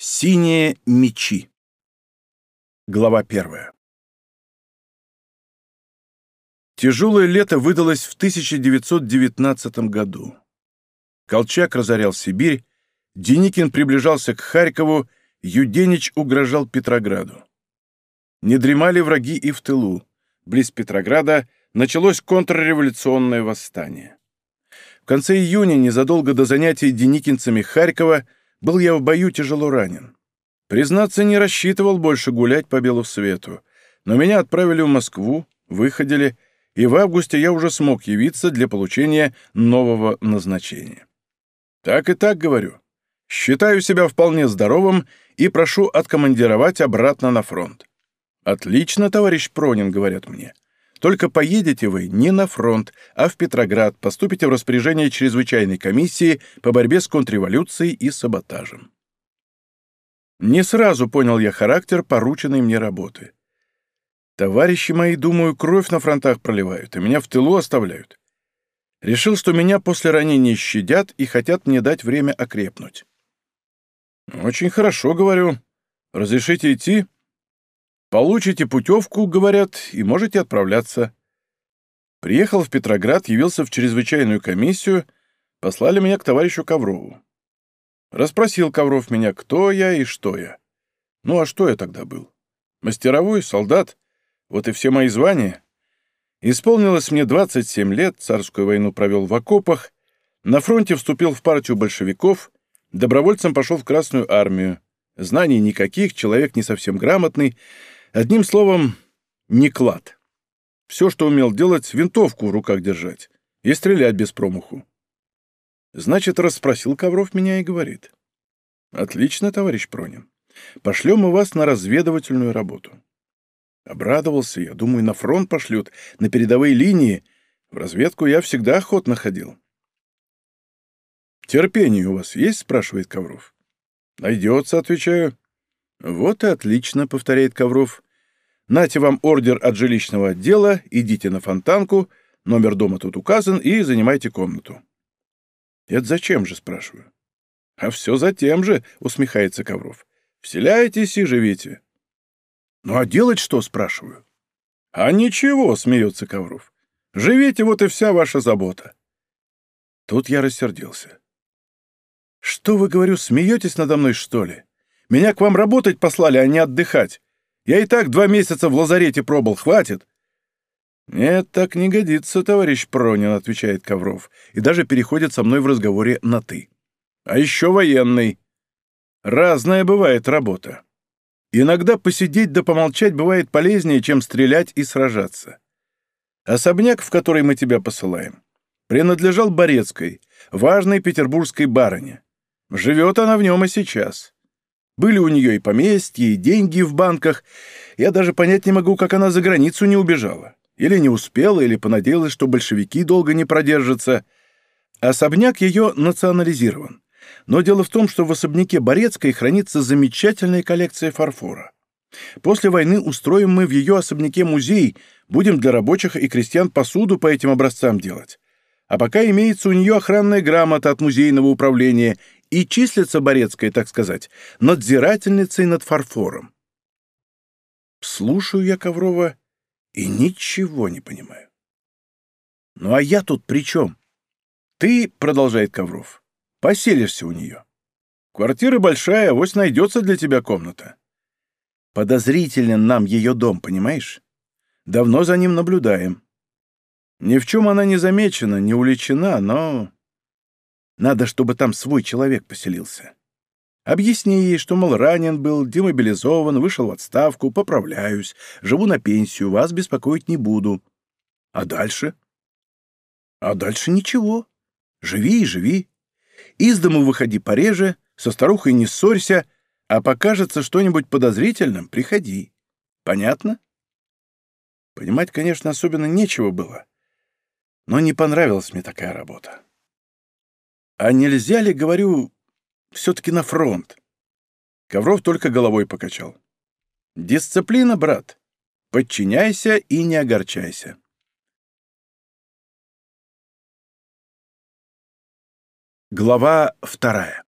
Синие мечи. Глава первая. Тяжелое лето выдалось в 1919 году. Колчак разорял Сибирь, Деникин приближался к Харькову, Юденич угрожал Петрограду. Не дремали враги и в тылу. Близ Петрограда началось контрреволюционное восстание. В конце июня, незадолго до занятий деникинцами Харькова, был я в бою тяжело ранен. Признаться, не рассчитывал больше гулять по белу свету, но меня отправили в Москву, выходили, и в августе я уже смог явиться для получения нового назначения. Так и так говорю. Считаю себя вполне здоровым и прошу откомандировать обратно на фронт. «Отлично, товарищ Пронин», — говорят мне. «Только поедете вы не на фронт, а в Петроград, поступите в распоряжение чрезвычайной комиссии по борьбе с контрреволюцией и саботажем». Не сразу понял я характер порученной мне работы. Товарищи мои, думаю, кровь на фронтах проливают, и меня в тылу оставляют. Решил, что меня после ранения щадят и хотят мне дать время окрепнуть. «Очень хорошо, — говорю. Разрешите идти?» «Получите путевку, — говорят, — и можете отправляться». Приехал в Петроград, явился в чрезвычайную комиссию, послали меня к товарищу Коврову. Расспросил Ковров меня, кто я и что я. Ну а что я тогда был? Мастеровой, солдат, вот и все мои звания. Исполнилось мне 27 лет, царскую войну провел в окопах, на фронте вступил в партию большевиков, добровольцем пошел в Красную армию. Знаний никаких, человек не совсем грамотный, одним словом, не клад. Все, что умел делать, винтовку в руках держать и стрелять без промаху. Значит, расспросил Ковров меня и говорит. «Отлично, товарищ Пронин. Пошлем мы вас на разведывательную работу». Обрадовался я, думаю, на фронт пошлют, на передовые линии. В разведку я всегда охотно ходил. «Терпение у вас есть?» — спрашивает Ковров. «Найдется», — отвечаю. «Вот и отлично», — повторяет Ковров. «Нате вам ордер от жилищного отдела, идите на фонтанку, номер дома тут указан, и занимайте комнату». «Это зачем же?» — спрашиваю. «А все за тем же», — усмехается Ковров. «Вселяйтесь и живите». «Ну а делать что?» — спрашиваю. «А ничего», — смеется Ковров. «Живите, вот и вся ваша забота». Тут я рассердился. «Что вы, говорю, смеетесь надо мной, что ли? Меня к вам работать послали, а не отдыхать. Я и так два месяца в лазарете пробыл, хватит». «Нет, так не годится, товарищ Пронин», — отвечает Ковров, и даже переходит со мной в разговоре на «ты». «А еще военный. Разная бывает работа. Иногда посидеть да помолчать бывает полезнее, чем стрелять и сражаться. Особняк, в который мы тебя посылаем, принадлежал Борецкой, важной петербургской барыне. Живет она в нем и сейчас. Были у нее и поместья, и деньги в банках. Я даже понять не могу, как она за границу не убежала. Или не успела, или понадеялась, что большевики долго не продержатся. Особняк ее национализирован. Но дело в том, что в особняке Борецкой хранится замечательная коллекция фарфора. После войны устроим мы в ее особняке музей, будем для рабочих и крестьян посуду по этим образцам делать. А пока имеется у нее охранная грамота от музейного управления и числится Борецкая, так сказать, надзирательницей над фарфором. Слушаю я Коврова и ничего не понимаю. «Ну а я тут при чем?» «Ты, — продолжает Ковров, — поселишься у нее. Квартира большая, авось найдется для тебя комната. Подозрителен нам ее дом, понимаешь? Давно за ним наблюдаем. Ни в чем она не замечена, не уличена, но... Надо, чтобы там свой человек поселился. Объясни ей, что, мол, ранен был, демобилизован, вышел в отставку, поправляюсь, живу на пенсию, вас беспокоить не буду. А дальше? А дальше ничего. Живи и живи. Из дому выходи пореже, со старухой не ссорься, а покажется что-нибудь подозрительным, приходи. Понятно? Понимать, конечно, особенно нечего было, но не понравилась мне такая работа. А нельзя ли, говорю, все-таки на фронт? Ковров только головой покачал. Дисциплина, брат. Подчиняйся и не огорчайся. Глава вторая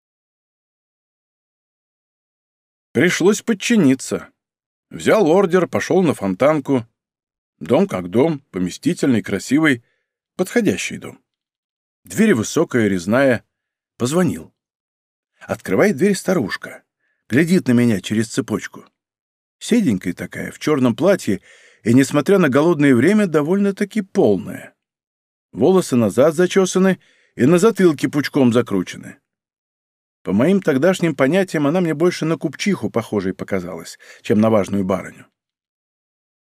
Пришлось подчиниться. Взял ордер, пошел на фонтанку. Дом как дом, поместительный, красивый, подходящий дом. Дверь высокая, резная. Позвонил. Открывает дверь старушка. Глядит на меня через цепочку. Седенькая такая, в черном платье, и, несмотря на голодное время, довольно-таки полная. Волосы назад зачесаны и на затылке пучком закручены. По моим тогдашним понятиям, она мне больше на купчиху похожей показалась, чем на важную барыню.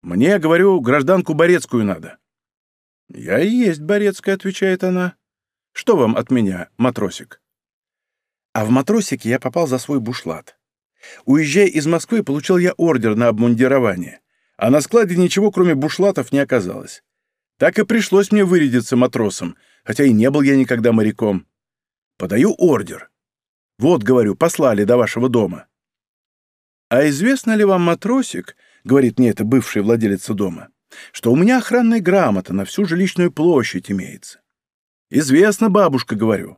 Мне, говорю, гражданку Борецкую надо. «Я и есть Борецкая», — отвечает она. «Что вам от меня, матросик?» А в матросике я попал за свой бушлат. Уезжая из Москвы, получил я ордер на обмундирование, а на складе ничего, кроме бушлатов, не оказалось. Так и пришлось мне вырядиться матросом, хотя и не был я никогда моряком. Подаю ордер. Вот, говорю, послали до вашего дома. А известно ли вам, матросик, говорит мне это бывший владелец дома, что у меня охранная грамота на всю жилищную площадь имеется? Известно, бабушка, говорю.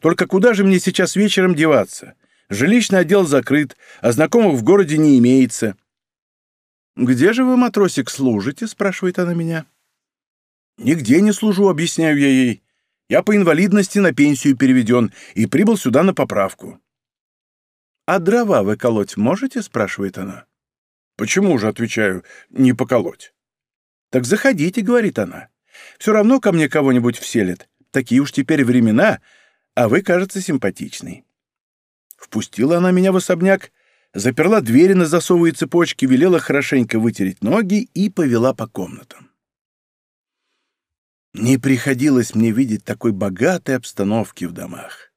Только куда же мне сейчас вечером деваться? Жилищный отдел закрыт, а знакомых в городе не имеется. «Где же вы, матросик, служите?» — спрашивает она меня. «Нигде не служу», — объясняю я ей. Я по инвалидности на пенсию переведен и прибыл сюда на поправку». «А дрова вы колоть можете?» — спрашивает она. «Почему же, — отвечаю, — не поколоть?» «Так заходите», — говорит она. «Все равно ко мне кого-нибудь вселят. Такие уж теперь времена, а вы, кажется, симпатичный». Впустила она меня в особняк, заперла двери на засовы и цепочки, велела хорошенько вытереть ноги и повела по комнатам. Не приходилось мне видеть такой богатой обстановки в домах.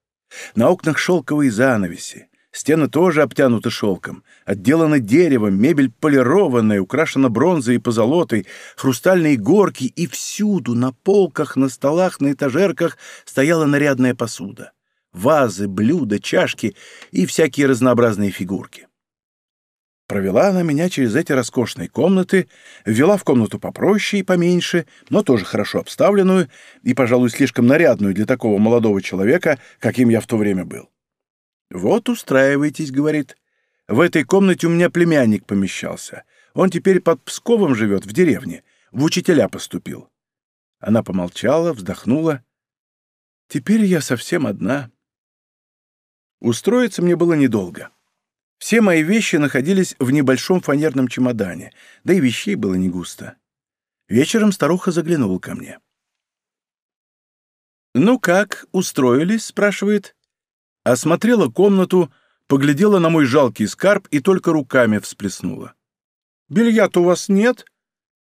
На окнах шелковые занавеси, стены тоже обтянуты шелком, отделаны деревом, мебель полированная, украшена бронзой и позолотой, хрустальные горки, и всюду, на полках, на столах, на этажерках стояла нарядная посуда. Вазы, блюда, чашки и всякие разнообразные фигурки. Провела она меня через эти роскошные комнаты, ввела в комнату попроще и поменьше, но тоже хорошо обставленную и, пожалуй, слишком нарядную для такого молодого человека, каким я в то время был. «Вот устраивайтесь», — говорит. «В этой комнате у меня племянник помещался. Он теперь под Псковом живет, в деревне. В учителя поступил». Она помолчала, вздохнула. «Теперь я совсем одна». Устроиться мне было недолго. Все мои вещи находились в небольшом фанерном чемодане, да и вещей было не густо. Вечером старуха заглянула ко мне. «Ну как, устроились?» — спрашивает. Осмотрела комнату, поглядела на мой жалкий скарб и только руками всплеснула. «Белья-то у вас нет?»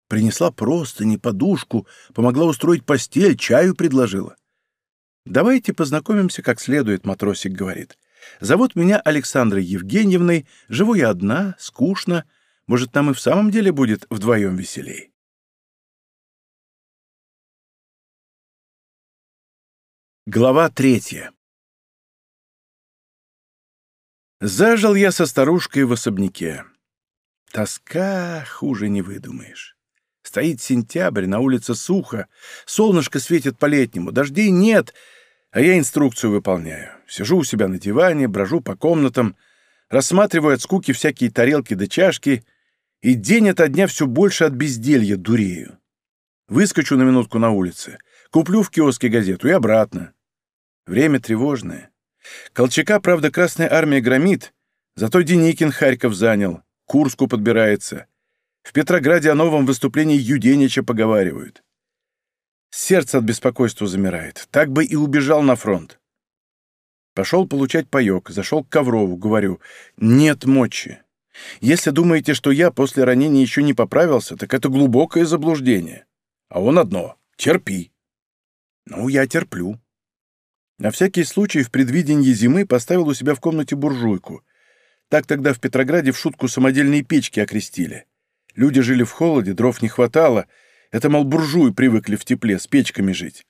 Принесла просто не подушку, помогла устроить постель, чаю предложила. «Давайте познакомимся как следует», — матросик говорит. Зовут меня Александрой Евгеньевной, живу я одна, скучно. Может, нам и в самом деле будет вдвоем веселей. Глава третья Зажил я со старушкой в особняке. Тоска хуже не выдумаешь. Стоит сентябрь, на улице сухо, солнышко светит по-летнему, дождей нет — а я инструкцию выполняю. Сижу у себя на диване, брожу по комнатам, рассматриваю от скуки всякие тарелки да чашки, и день ото дня все больше от безделья дурею. Выскочу на минутку на улице, куплю в киоске газету и обратно. Время тревожное. Колчака, правда, Красная Армия громит, зато Деникин Харьков занял, Курску подбирается. В Петрограде о новом выступлении Юденича поговаривают. Сердце от беспокойства замирает. Так бы и убежал на фронт. Пошел получать паек, зашел к Коврову, говорю, нет мочи. Если думаете, что я после ранения еще не поправился, так это глубокое заблуждение. А он одно — терпи. Ну, я терплю. На всякий случай в предвидении зимы поставил у себя в комнате буржуйку. Так тогда в Петрограде в шутку самодельные печки окрестили. Люди жили в холоде, дров не хватало — это, мол, буржуи привыкли в тепле, с печками жить.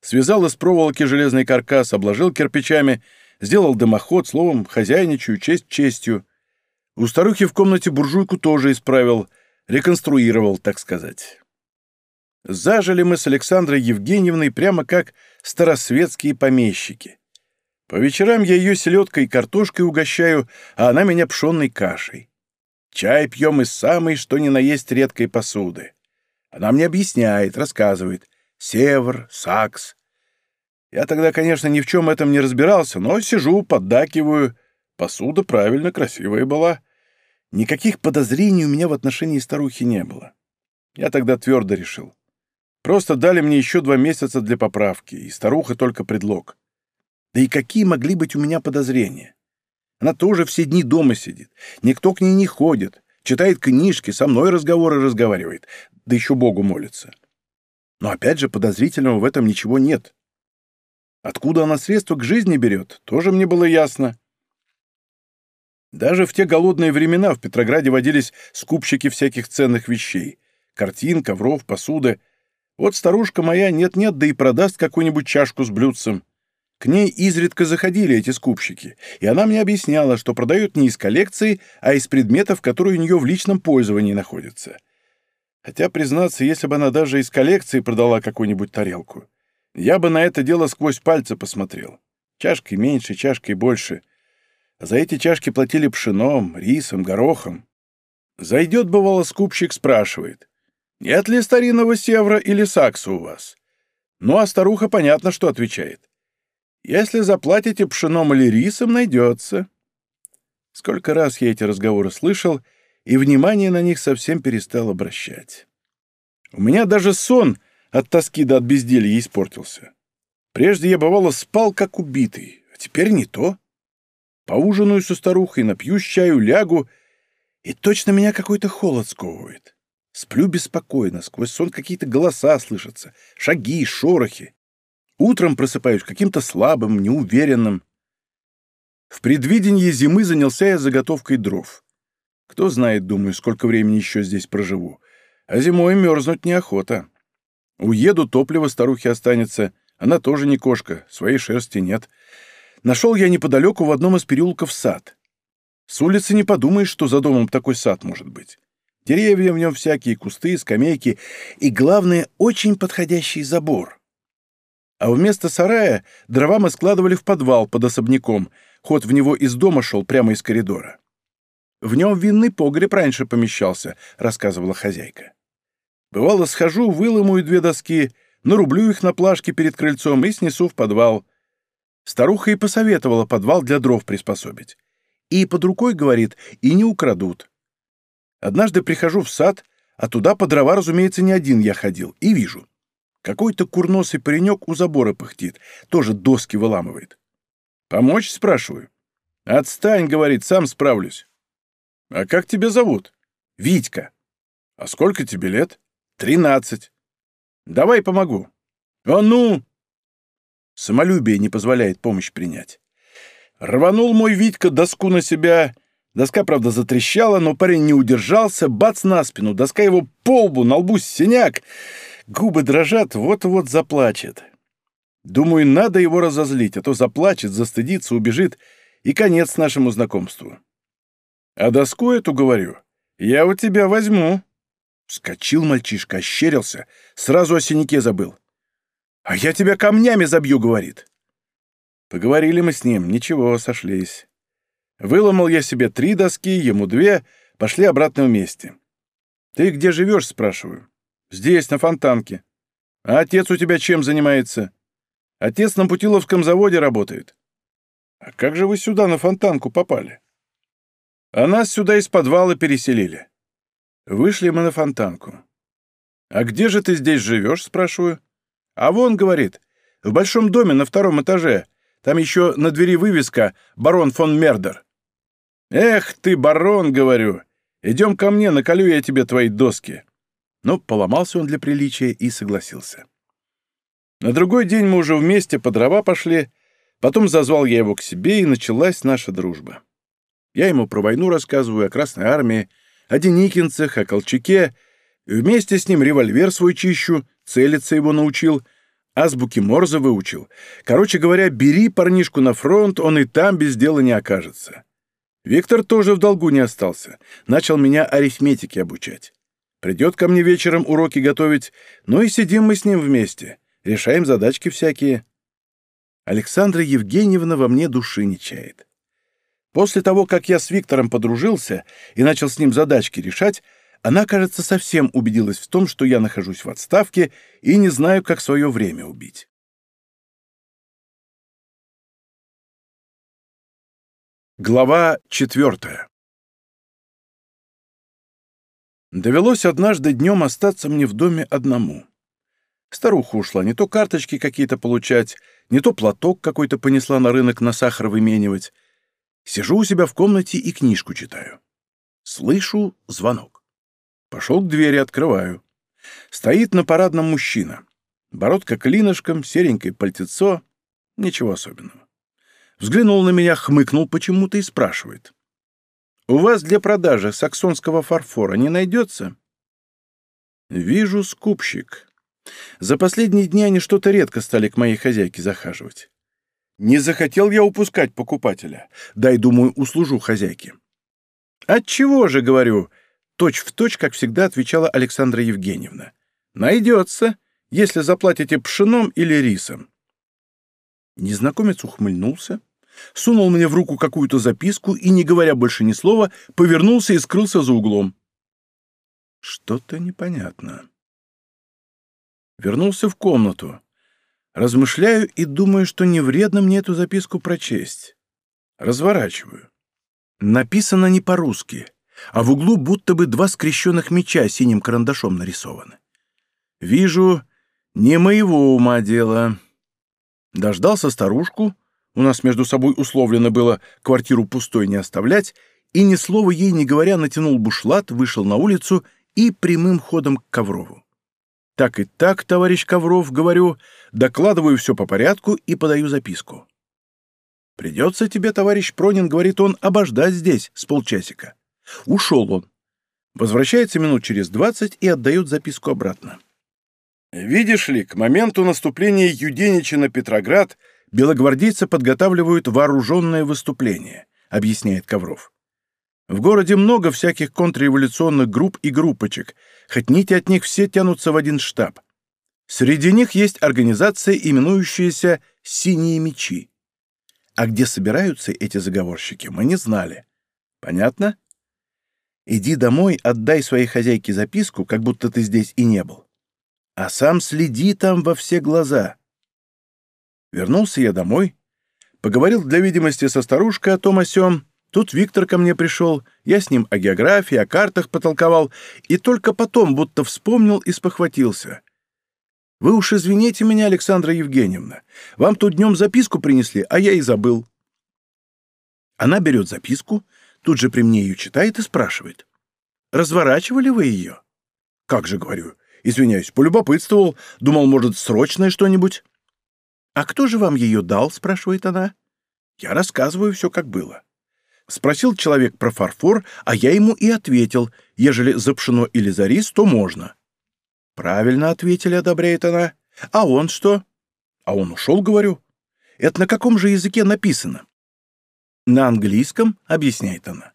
Связал из проволоки железный каркас, обложил кирпичами, сделал дымоход, словом, хозяйничаю, честь честью. У старухи в комнате буржуйку тоже исправил, реконструировал, так сказать. Зажили мы с Александрой Евгеньевной прямо как старосветские помещики. По вечерам я ее селедкой и картошкой угощаю, а она меня пшенной кашей. Чай пьем из самой, что ни на есть редкой посуды. Она мне объясняет, рассказывает. Север, сакс. Я тогда, конечно, ни в чем этом не разбирался, но сижу, поддакиваю. Посуда правильно, красивая была. Никаких подозрений у меня в отношении старухи не было. Я тогда твердо решил. Просто дали мне еще два месяца для поправки, и старуха только предлог. Да и какие могли быть у меня подозрения? Она тоже все дни дома сидит, никто к ней не ходит, читает книжки, со мной разговоры разговаривает, да еще Богу молится. Но опять же, подозрительного в этом ничего нет. Откуда она средства к жизни берет, тоже мне было ясно. Даже в те голодные времена в Петрограде водились скупщики всяких ценных вещей. Картин, ковров, посуды. Вот старушка моя нет-нет, да и продаст какую-нибудь чашку с блюдцем. К ней изредка заходили эти скупщики, и она мне объясняла, что продают не из коллекции, а из предметов, которые у нее в личном пользовании находятся. Хотя, признаться, если бы она даже из коллекции продала какую-нибудь тарелку, я бы на это дело сквозь пальцы посмотрел. Чашкой меньше, чашкой больше. А за эти чашки платили пшеном, рисом, горохом. Зайдет, бывало, скупщик спрашивает, нет ли старинного севра или сакса у вас? Ну, а старуха понятно, что отвечает. Если заплатите пшеном или рисом, найдется. Сколько раз я эти разговоры слышал, и внимание на них совсем перестал обращать. У меня даже сон от тоски до от безделья испортился. Прежде я, бывало, спал как убитый, а теперь не то. Поужинаю со старухой, напьюсь чаю, лягу, и точно меня какой-то холод сковывает. Сплю беспокойно, сквозь сон какие-то голоса слышатся, шаги, шорохи. Утром просыпаюсь каким-то слабым, неуверенным. В предвидении зимы занялся я заготовкой дров. Кто знает, думаю, сколько времени еще здесь проживу. А зимой мерзнуть неохота. Уеду, топливо старухе останется. Она тоже не кошка, своей шерсти нет. Нашел я неподалеку в одном из переулков сад. С улицы не подумаешь, что за домом такой сад может быть. Деревья в нем всякие, кусты, скамейки и, главное, очень подходящий забор. А вместо сарая дрова мы складывали в подвал под особняком, ход в него из дома шел прямо из коридора. «В нем винный погреб раньше помещался», — рассказывала хозяйка. «Бывало, схожу, выломаю две доски, нарублю их на плашке перед крыльцом и снесу в подвал». Старуха и посоветовала подвал для дров приспособить. И под рукой, говорит, и не украдут. Однажды прихожу в сад, а туда по дрова, разумеется, не один я ходил, и вижу. Какой-то курносый паренек у забора пыхтит, тоже доски выламывает. «Помочь?» — спрашиваю. «Отстань», — говорит, — «сам справлюсь». «А как тебя зовут?» «Витька». «А сколько тебе лет?» «Тринадцать». «Давай помогу». «А ну!» Самолюбие не позволяет помощь принять. Рванул мой Витька доску на себя. Доска, правда, затрещала, но парень не удержался. Бац на спину, доска его по лбу, на лбу синяк. Губы дрожат, вот-вот заплачет. Думаю, надо его разозлить, а то заплачет, застыдится, убежит, и конец нашему знакомству. А доску эту, говорю, я у тебя возьму. Скочил мальчишка, ощерился, сразу о синяке забыл. «А я тебя камнями забью», — говорит. Поговорили мы с ним, ничего, сошлись. Выломал я себе три доски, ему две, пошли обратно вместе. «Ты где живешь?» — спрашиваю. Здесь, на Фонтанке. А отец у тебя чем занимается? Отец на Путиловском заводе работает. А как же вы сюда, на Фонтанку, попали? А нас сюда из подвала переселили. Вышли мы на Фонтанку. А где же ты здесь живешь, спрашиваю. А вон, говорит, в большом доме на втором этаже. Там еще на двери вывеска «Барон фон Мердер». «Эх ты, барон!» — говорю. «Идем ко мне, наколю я тебе твои доски». Но поломался он для приличия и согласился. На другой день мы уже вместе по дрова пошли, потом зазвал я его к себе, и началась наша дружба. Я ему про войну рассказываю, о Красной Армии, о Деникинцах, о Колчаке, вместе с ним револьвер свой чищу, целиться его научил, азбуки Морзе выучил. Короче говоря, бери парнишку на фронт, он и там без дела не окажется. Виктор тоже в долгу не остался, начал меня арифметике обучать. Придет ко мне вечером уроки готовить, ну и сидим мы с ним вместе, решаем задачки всякие. Александра Евгеньевна во мне души не чает. После того, как я с Виктором подружился и начал с ним задачки решать, она, кажется, совсем убедилась в том, что я нахожусь в отставке и не знаю, как свое время убить. Глава четвертая Довелось однажды днем остаться мне в доме одному. Старуха ушла не то карточки какие-то получать, не то платок какой-то понесла на рынок на сахар выменивать. Сижу у себя в комнате и книжку читаю. Слышу звонок. Пошел к двери, открываю. Стоит на парадном мужчина. Бородка клинышком, серенькое пальтецо. Ничего особенного. Взглянул на меня, хмыкнул почему-то и спрашивает. «У вас для продажи саксонского фарфора не найдется?» «Вижу скупщик. За последние дни они что-то редко стали к моей хозяйке захаживать. Не захотел я упускать покупателя. Дай, думаю, услужу хозяйке. Отчего же, говорю, точь в точь, как всегда отвечала Александра Евгеньевна. Найдется, если заплатите пшеном или рисом. Незнакомец ухмыльнулся, сунул мне в руку какую-то записку и, не говоря больше ни слова, повернулся и скрылся за углом. Что-то непонятно. Вернулся в комнату. Размышляю и думаю, что не вредно мне эту записку прочесть. Разворачиваю. Написано не по-русски, а в углу будто бы два скрещенных меча синим карандашом нарисованы. Вижу, не моего ума дело. Дождался старушку, у нас между собой условлено было квартиру пустой не оставлять, и ни слова ей не говоря натянул бушлат, вышел на улицу и прямым ходом к Коврову. Так и так, товарищ Ковров, говорю, докладываю все по порядку и подаю записку. Придется тебе, товарищ Пронин, говорит он, обождать здесь с полчасика. Ушел он. Возвращается минут через двадцать и отдает записку обратно. Видишь ли, к моменту наступления Юденича на Петроград белогвардейцы подготавливают вооруженное выступление, объясняет Ковров. В городе много всяких контрреволюционных групп и группочек, хоть нити от них все тянутся в один штаб. Среди них есть организация, именующаяся «Синие мечи». А где собираются эти заговорщики, мы не знали. Понятно? Иди домой, отдай своей хозяйке записку, как будто ты здесь и не был. А сам следи там во все глаза. Вернулся я домой, поговорил для видимости со старушкой о том о сём, Тут Виктор ко мне пришел, я с ним о географии, о картах потолковал, и только потом будто вспомнил и спохватился. Вы уж извините меня, Александра Евгеньевна, вам тут днем записку принесли, а я и забыл. Она берет записку, тут же при мне ее читает и спрашивает. Разворачивали вы ее? Как же, говорю, извиняюсь, полюбопытствовал, думал, может, срочное что-нибудь. А кто же вам ее дал, спрашивает она. Я рассказываю все, как было. Спросил человек про фарфор, а я ему и ответил, ежели за пшено или за рис, то можно. Правильно ответили, одобряет она. А он что? А он ушел, говорю. Это на каком же языке написано? На английском, объясняет она.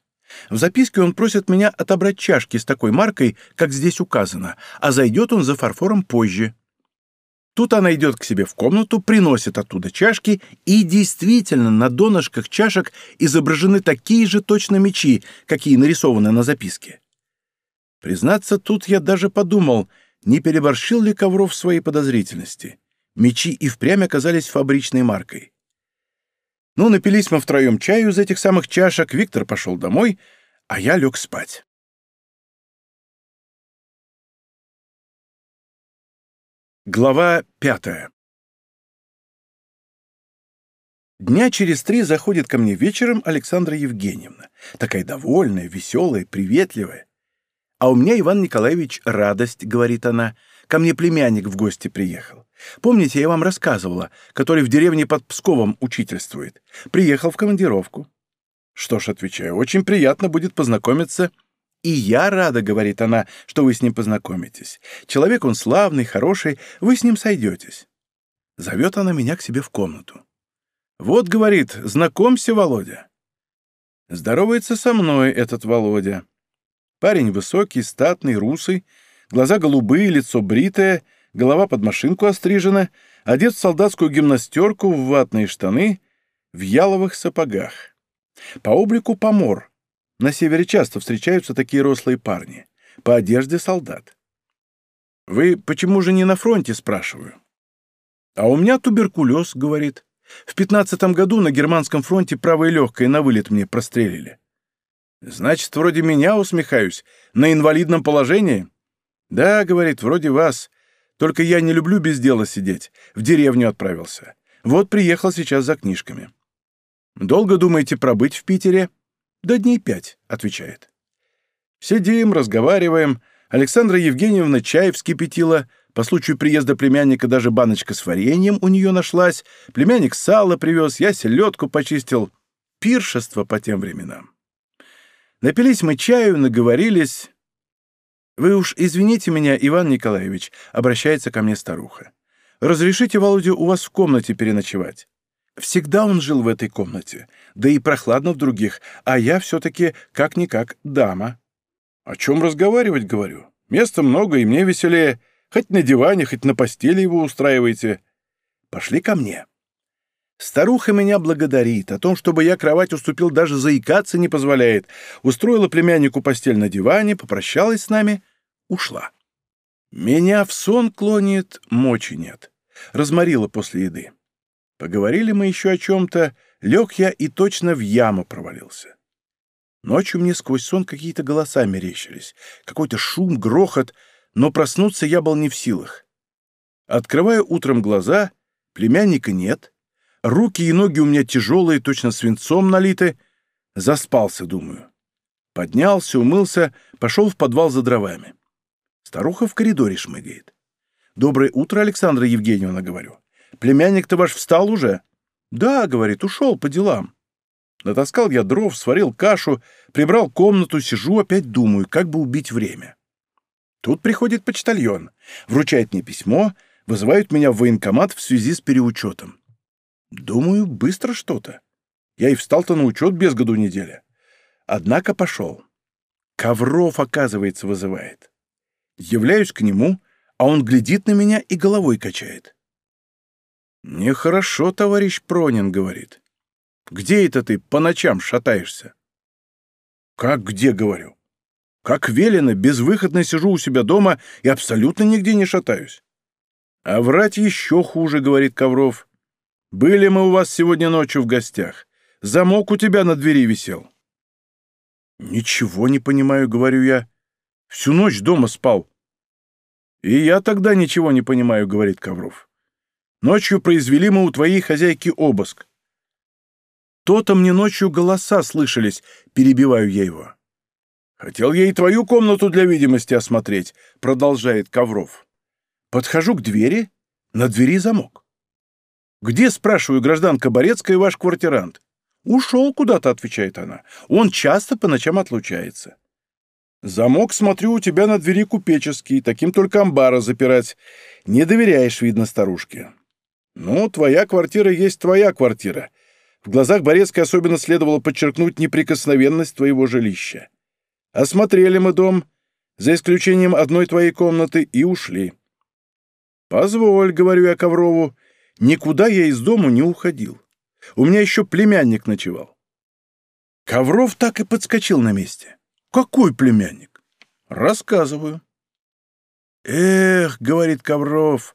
В записке он просит меня отобрать чашки с такой маркой, как здесь указано, а зайдет он за фарфором позже. Тут она идет к себе в комнату, приносит оттуда чашки, и действительно на донышках чашек изображены такие же точно мечи, какие нарисованы на записке. Признаться, тут я даже подумал, не переборщил ли Ковров своей подозрительности. Мечи и впрямь оказались фабричной маркой. Ну, напились мы втроем чаю из этих самых чашек, Виктор пошел домой, а я лег спать. Глава пятая Дня через три заходит ко мне вечером Александра Евгеньевна. Такая довольная, веселая, приветливая. «А у меня, Иван Николаевич, радость», — говорит она. «Ко мне племянник в гости приехал. Помните, я вам рассказывала, который в деревне под Псковом учительствует. Приехал в командировку». «Что ж, отвечаю, очень приятно будет познакомиться «И я рада», — говорит она, — «что вы с ним познакомитесь. Человек он славный, хороший, вы с ним сойдетесь». Зовет она меня к себе в комнату. «Вот», — говорит, — «знакомься, Володя». Здоровается со мной этот Володя. Парень высокий, статный, русый, глаза голубые, лицо бритое, голова под машинку острижена, Одет в солдатскую гимнастерку, в ватные штаны, в яловых сапогах. По облику помор. На севере часто встречаются такие рослые парни. По одежде солдат. «Вы почему же не на фронте?» — спрашиваю. «А у меня туберкулез», — говорит. «В пятнадцатом году на германском фронте правое легкое на вылет мне прострелили». «Значит, вроде меня, усмехаюсь, на инвалидном положении?» «Да», — говорит, — «вроде вас. Только я не люблю без дела сидеть. В деревню отправился. Вот приехал сейчас за книжками». «Долго думаете пробыть в Питере?» «Да дней пять», — отвечает. Сидим, разговариваем. Александра Евгеньевна чай вскипятила. По случаю приезда племянника даже баночка с вареньем у нее нашлась. Племянник сало привез, я селедку почистил. Пиршество по тем временам. Напились мы чаю, наговорились. «Вы уж извините меня, Иван Николаевич», — обращается ко мне старуха. «Разрешите Володю у вас в комнате переночевать?» Всегда он жил в этой комнате, да и прохладно в других, а я все-таки, как-никак, дама. «О чем разговаривать, — говорю? Места много, и мне веселее. Хоть на диване, хоть на постели его устраивайте. Пошли ко мне». Старуха меня благодарит, о том, чтобы я кровать уступил, даже заикаться не позволяет. Устроила племяннику постель на диване, попрощалась с нами, ушла. Меня в сон клонит, мочи нет. Разморила после еды. Поговорили мы еще о чем-то, лег я и точно в яму провалился. Ночью мне сквозь сон какие-то голоса мерещились, какой-то шум, грохот, но проснуться я был не в силах. Открываю утром глаза, племянника нет, руки и ноги у меня тяжелые, точно свинцом налиты. Заспался, думаю. Поднялся, умылся, пошел в подвал за дровами. Старуха в коридоре шмыгает. «Доброе утро, Александра Евгеньевна», — говорю. «Племянник-то ваш встал уже?» «Да», — говорит, — «ушел по делам». Натаскал я дров, сварил кашу, прибрал комнату, сижу, опять думаю, как бы убить время. Тут приходит почтальон, вручает мне письмо, вызывают меня в военкомат в связи с переучетом. Думаю, быстро что-то. Я и встал-то на учет без году неделя. Однако пошел. Ковров, оказывается, вызывает. Являюсь к нему, а он глядит на меня и головой качает. «Нехорошо, товарищ Пронин», — говорит. Где это ты по ночам шатаешься?» «Как где?» — говорю. «Как велено, безвыходно сижу у себя дома и абсолютно нигде не шатаюсь». «А врать еще хуже», — говорит Ковров. «Были мы у вас сегодня ночью в гостях. Замок у тебя на двери висел». «Ничего не понимаю», — говорю я. «Всю ночь дома спал». «И я тогда ничего не понимаю», — говорит Ковров. «Ночью произвели мы у твоей хозяйки обыск. То-то мне ночью голоса слышались, перебиваю я его. Хотел я и твою комнату для видимости осмотреть, продолжает Ковров. Подхожу к двери, на двери замок. Где, спрашиваю, гражданка Борецкая, ваш квартирант? Ушел куда-то, отвечает она. Он часто по ночам отлучается. Замок, смотрю, у тебя на двери купеческий, таким только амбара запирать. Не доверяешь, видно, старушке. Ну, твоя квартира есть твоя квартира. В глазах Борецкой особенно следовало подчеркнуть неприкосновенность твоего жилища. Осмотрели мы дом, за исключением одной твоей комнаты, и ушли. «Позволь», — говорю я Коврову, — «никуда я из дому не уходил. У меня еще племянник ночевал». Ковров так и подскочил на месте. «Какой племянник?» «Рассказываю». «Эх», — говорит Ковров, —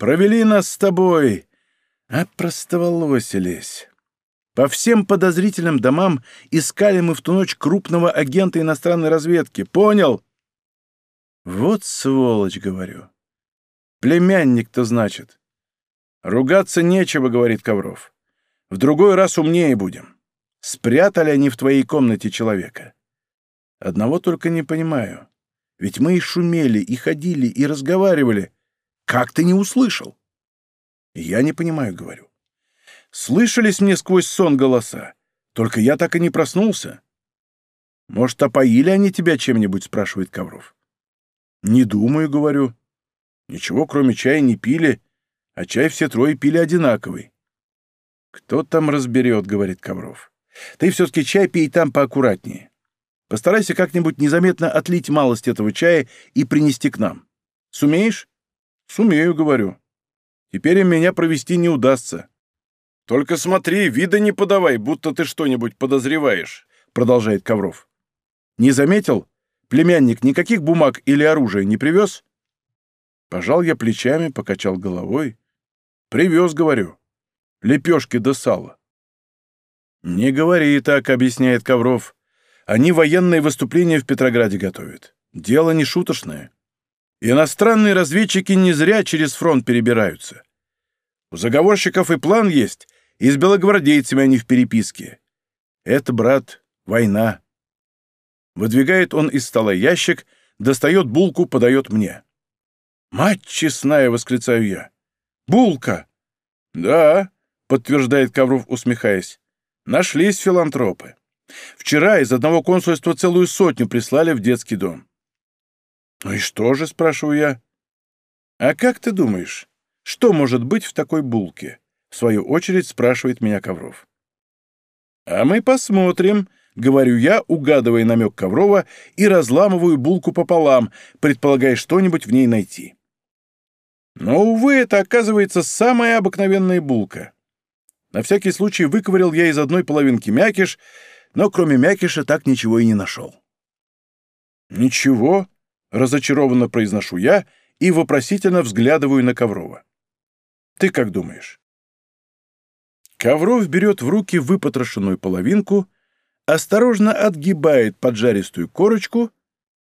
«провели нас с тобой, а простоволосились». По всем подозрительным домам искали мы в ту ночь крупного агента иностранной разведки. Понял? Вот сволочь, говорю. Племянник-то, значит. Ругаться нечего, говорит Ковров. В другой раз умнее будем. Спрятали они в твоей комнате человека. Одного только не понимаю. Ведь мы и шумели, и ходили, и разговаривали. Как ты не услышал? Я не понимаю, говорю. Слышались мне сквозь сон голоса. Только я так и не проснулся. Может, опоили они тебя чем-нибудь, спрашивает Ковров. Не думаю, говорю. Ничего, кроме чая, не пили, а чай все трое пили одинаковый. Кто там разберет, говорит Ковров. Ты все-таки чай пей там поаккуратнее. Постарайся как-нибудь незаметно отлить малость этого чая и принести к нам. Сумеешь? Сумею, говорю. Теперь им меня провести не удастся. Только смотри, вида не подавай, будто ты что-нибудь подозреваешь, продолжает Ковров. Не заметил? Племянник никаких бумаг или оружия не привез? Пожал я плечами, покачал головой. Привез, говорю. Лепешки да сало. Не говори так, объясняет Ковров. Они военные выступления в Петрограде готовят. Дело не шуточное. Иностранные разведчики не зря через фронт перебираются. У заговорщиков и план есть, и с белогвардейцами они в переписке. Это, брат, война. Выдвигает он из стола ящик, достает булку, подает мне. «Мать честная!» — восклицаю я. «Булка!» «Да», — подтверждает Ковров, усмехаясь. «Нашлись филантропы. Вчера из одного консульства целую сотню прислали в детский дом». «Ну и что же?» — спрашиваю я. «А как ты думаешь, что может быть в такой булке?» В свою очередь спрашивает меня Ковров. «А мы посмотрим», — говорю я, угадывая намек Коврова, и разламываю булку пополам, предполагая что-нибудь в ней найти. Но, увы, это оказывается самая обыкновенная булка. На всякий случай выковырял я из одной половинки мякиш, но кроме мякиша так ничего и не нашел. «Ничего», — разочарованно произношу я и вопросительно взглядываю на Коврова. «Ты как думаешь?» Ковров берет в руки выпотрошенную половинку, осторожно отгибает поджаристую корочку,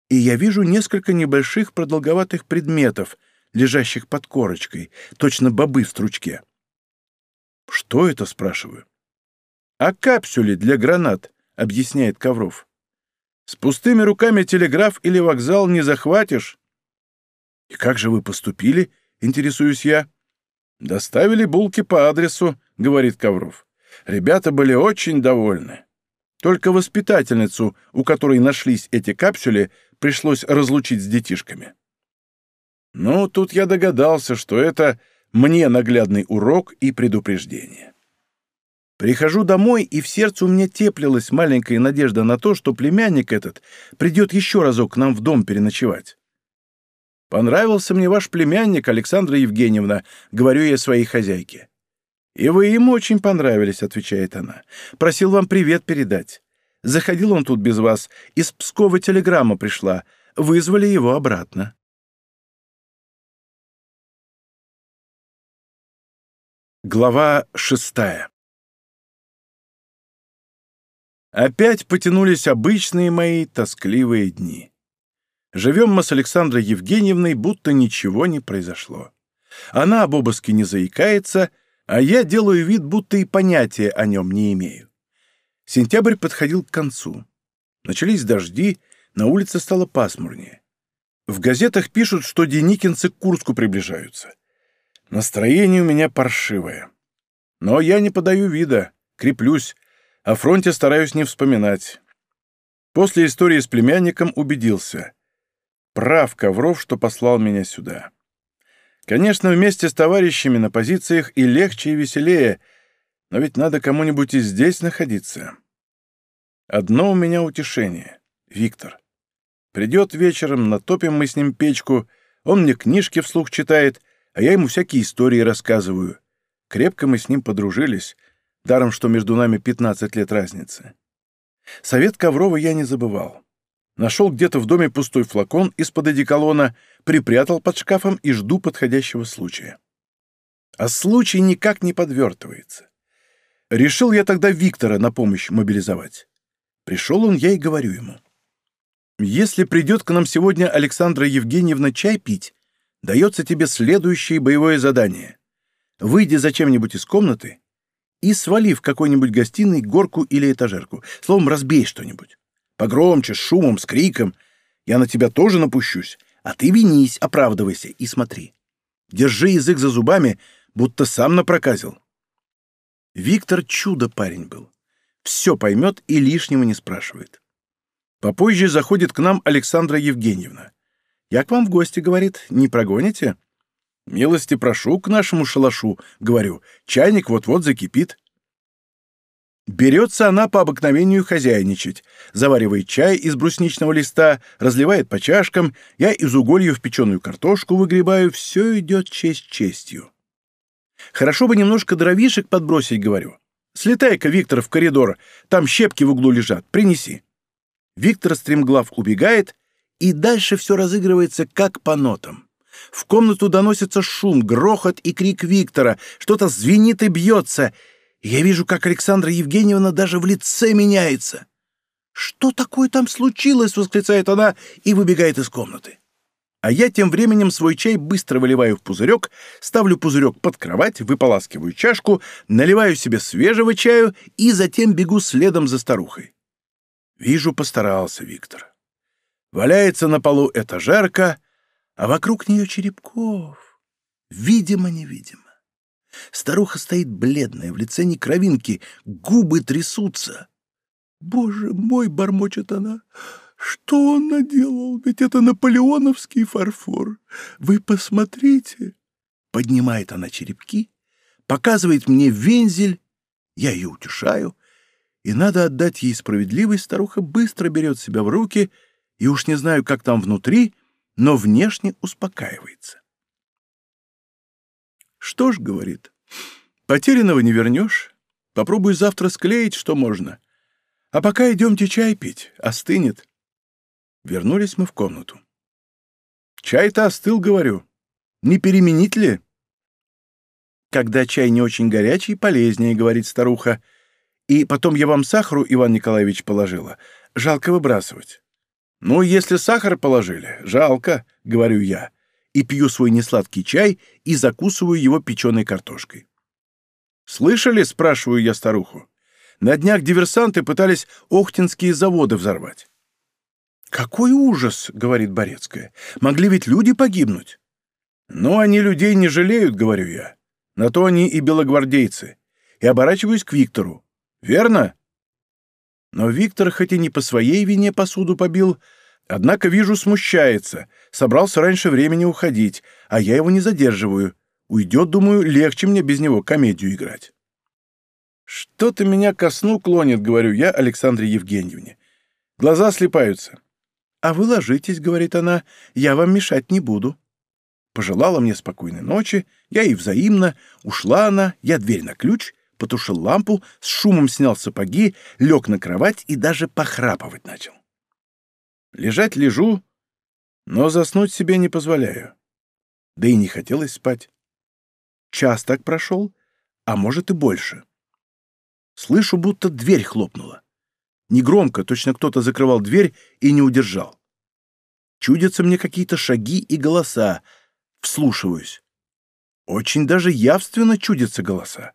и я вижу несколько небольших продолговатых предметов, лежащих под корочкой, точно бобы в стручке. «Что это?» — спрашиваю. «А капсюли для гранат», — объясняет Ковров. «С пустыми руками телеграф или вокзал не захватишь». «И как же вы поступили?» — интересуюсь я. «Доставили булки по адресу», — говорит Ковров. «Ребята были очень довольны. Только воспитательницу, у которой нашлись эти капсули, пришлось разлучить с детишками». Ну, тут я догадался, что это мне наглядный урок и предупреждение. Прихожу домой, и в сердце у меня теплилась маленькая надежда на то, что племянник этот придет еще разок к нам в дом переночевать. «Понравился мне ваш племянник, Александра Евгеньевна», — говорю я своей хозяйке. «И вы ему очень понравились», — отвечает она. «Просил вам привет передать. Заходил он тут без вас, из Пскова телеграмма пришла. Вызвали его обратно». Глава шестая Опять потянулись обычные мои тоскливые дни. Живем мы с Александрой Евгеньевной, будто ничего не произошло. Она об обыске не заикается, а я делаю вид, будто и понятия о нем не имею. Сентябрь подходил к концу. Начались дожди, на улице стало пасмурнее. В газетах пишут, что деникинцы к Курску приближаются. Настроение у меня паршивое. Но я не подаю вида, креплюсь, о фронте стараюсь не вспоминать. После истории с племянником убедился. Прав Ковров, что послал меня сюда. Конечно, вместе с товарищами на позициях и легче, и веселее, но ведь надо кому-нибудь и здесь находиться. Одно у меня утешение — Виктор. Придет вечером, натопим мы с ним печку, он мне книжки вслух читает, а я ему всякие истории рассказываю. Крепко мы с ним подружились, даром, что между нами 15 лет разницы. Совет Коврова я не забывал. Нашел где-то в доме пустой флакон из-под одеколона, припрятал под шкафом и жду подходящего случая. А случай никак не подвертывается. Решил я тогда Виктора на помощь мобилизовать. Пришел он, я и говорю ему. Если придет к нам сегодня Александра Евгеньевна чай пить, дается тебе следующее боевое задание. Выйди зачем-нибудь из комнаты и свали в какой-нибудь гостиной горку или этажерку. Словом, разбей что-нибудь. Погромче, с шумом, с криком. Я на тебя тоже напущусь. А ты винись, оправдывайся и смотри. Держи язык за зубами, будто сам напроказил. Виктор чудо парень был. Все поймет и лишнего не спрашивает. Попозже заходит к нам Александра Евгеньевна. «Я к вам в гости», — говорит, — «не прогоните?» «Милости прошу к нашему шалашу», — говорю, — «чайник вот-вот закипит». Берется она по обыкновению хозяйничать, заваривает чай из брусничного листа, разливает по чашкам, я из уголья в печеную картошку выгребаю, все идет честь честью. Хорошо бы немножко дровишек подбросить, говорю. Слетай-ка, Виктор, в коридор, там щепки в углу лежат, принеси. Виктор стремглав убегает, и дальше все разыгрывается как по нотам. В комнату доносится шум, грохот и крик Виктора, что-то звенит и бьется. я вижу, как Александра Евгеньевна даже в лице меняется. «Что такое там случилось?» — восклицает она и выбегает из комнаты. А я тем временем свой чай быстро выливаю в пузырек, ставлю пузырек под кровать, выполаскиваю чашку, наливаю себе свежего чаю и затем бегу следом за старухой. Вижу, постарался Виктор. Валяется на полу этажерка, а вокруг нее черепков. Видимо-невидимо. Старуха стоит бледная, в лице не кровинки, губы трясутся. «Боже мой!» — бормочет она. «Что он наделал? Ведь это наполеоновский фарфор. Вы посмотрите!» Поднимает она черепки, показывает мне вензель. Я ее утешаю. И надо отдать ей справедливость, старуха быстро берет себя в руки, и уж не знаю, как там внутри, но внешне успокаивается. «Что ж», — говорит, — «потерянного не вернешь. Попробуй завтра склеить, что можно. А пока идемте чай пить, остынет». Вернулись мы в комнату. «Чай-то остыл, — говорю. Не переменить ли?» «Когда чай не очень горячий, полезнее, — говорит старуха. И потом я вам сахару, Иван Николаевич, положила. Жалко выбрасывать. Ну, если сахар положили, жалко, говорю я. И пью свой несладкий чай и закусываю его печеной картошкой. «Слышали?» — спрашиваю я старуху. «На днях диверсанты пытались охтинские заводы взорвать». «Какой ужас!» — говорит Борецкая. «Могли ведь люди погибнуть». «Ну, они людей не жалеют», — говорю я. «На то они и белогвардейцы». И оборачиваюсь к Виктору. Верно? Но Виктор хоть и не по своей вине посуду побил, однако, вижу, смущается, собрался раньше времени уходить, а я его не задерживаю. Уйдет, думаю, легче мне без него комедию играть. «Что-то меня ко сну клонит», — говорю я Александре Евгеньевне. Глаза слепаются. «А вы ложитесь», — говорит она, — «я вам мешать не буду». Пожелала мне спокойной ночи, я и взаимно, ушла она, я дверь на ключ — потушил лампу, с шумом снял сапоги, лег на кровать и даже похрапывать начал. Лежать лежу, но заснуть себе не позволяю. Да и не хотелось спать. Час так прошел, а может и больше. Слышу, будто дверь хлопнула. Негромко, точно кто-то закрывал дверь и не удержал. Чудятся мне какие-то шаги и голоса. Вслушиваюсь. Очень даже явственно чудятся голоса.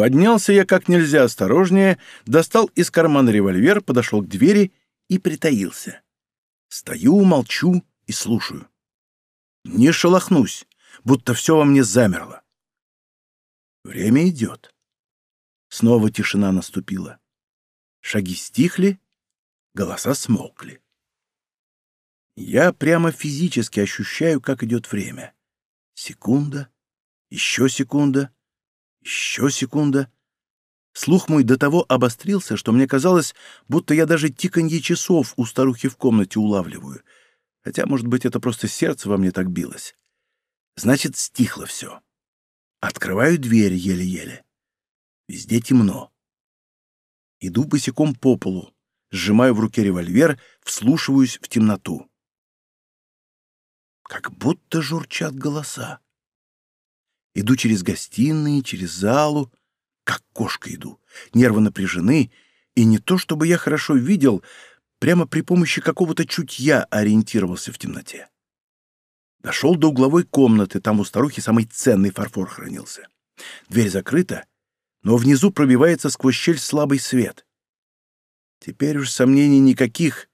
Поднялся я как нельзя осторожнее, достал из кармана револьвер, подошел к двери и притаился. Стою, молчу и слушаю. Не шелохнусь, будто все во мне замерло. Время идет. Снова тишина наступила. Шаги стихли, голоса смолкли. Я прямо физически ощущаю, как идет время. Секунда, еще секунда — еще секунда. Слух мой до того обострился, что мне казалось, будто я даже тиканье часов у старухи в комнате улавливаю. Хотя, может быть, это просто сердце во мне так билось. Значит, стихло все. Открываю дверь еле-еле. Везде темно. Иду босиком по полу, сжимаю в руке револьвер, вслушиваюсь в темноту. Как будто журчат голоса. Иду через гостиные, через залу, как кошка иду. Нервы напряжены, и не то чтобы я хорошо видел, прямо при помощи какого-то чутья ориентировался в темноте. Дошел до угловой комнаты, там у старухи самый ценный фарфор хранился. Дверь закрыта, но внизу пробивается сквозь щель слабый свет. Теперь уж сомнений никаких.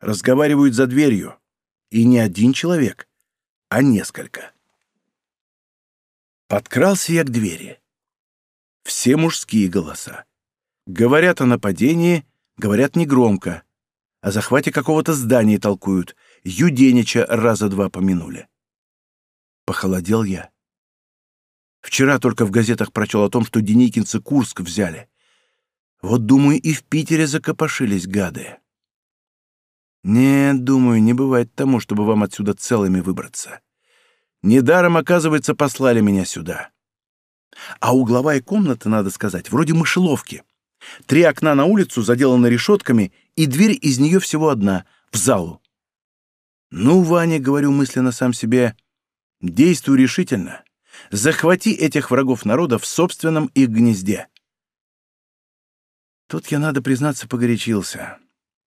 Разговаривают за дверью. И не один человек, а несколько. Подкрался я к двери. Все мужские голоса. Говорят о нападении, говорят негромко. О захвате какого-то здания толкуют. Юденича раза два помянули. Похолодел я. Вчера только в газетах прочел о том, что деникинцы Курск взяли. Вот, думаю, и в Питере закопошились гады. Нет, думаю, не бывает тому, чтобы вам отсюда целыми выбраться. Недаром, оказывается, послали меня сюда. А угловая комната, надо сказать, вроде мышеловки. Три окна на улицу заделаны решетками, и дверь из нее всего одна — в залу. «Ну, Ваня, — говорю мысленно сам себе, — действуй решительно. Захвати этих врагов народа в собственном их гнезде». Тут я, надо признаться, погорячился.